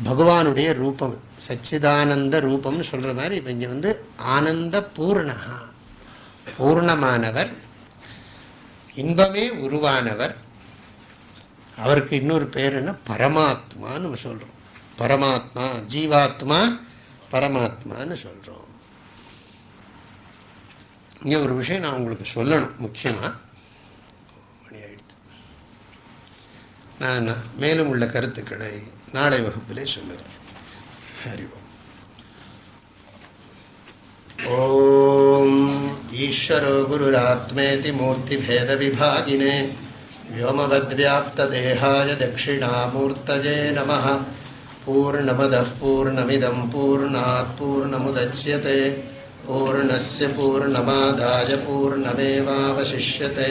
பகவானுடைய ரூபம் சச்சிதானந்த ரூபம்னு சொல்கிற மாதிரி இப்போ இங்கே வந்து ஆனந்த பூர்ணகா பூர்ணமானவர் இன்பமே உருவானவர். அவருக்கு இன்னொரு பேர் என்ன பரமாத்மான்னு நம்ம சொல்கிறோம் பரமாத்மா ஜீவாத்மா பரமாத்மான்னு சொல்கிறோம் இங்கே ஒரு விஷயம் நான் உங்களுக்கு சொல்லணும் முக்கியமாக நான் மேலும் உள்ள கருத்துக்களை நாளை வகுப்பிலே சொல்லுவேன் ஹரி ஓம் ஈஸ்வரோ குருராத்மேதி மூர்த்திபேதவிபாகினே व्योमवद्व्याप्तदेहाय दक्षिणामूर्तये नमः पूर्णमदः पूर्णमिदं पूर्णात् पूर्णमुदच्यते पूर्णस्य पूर्णमादाय पूर्णमेवावशिष्यते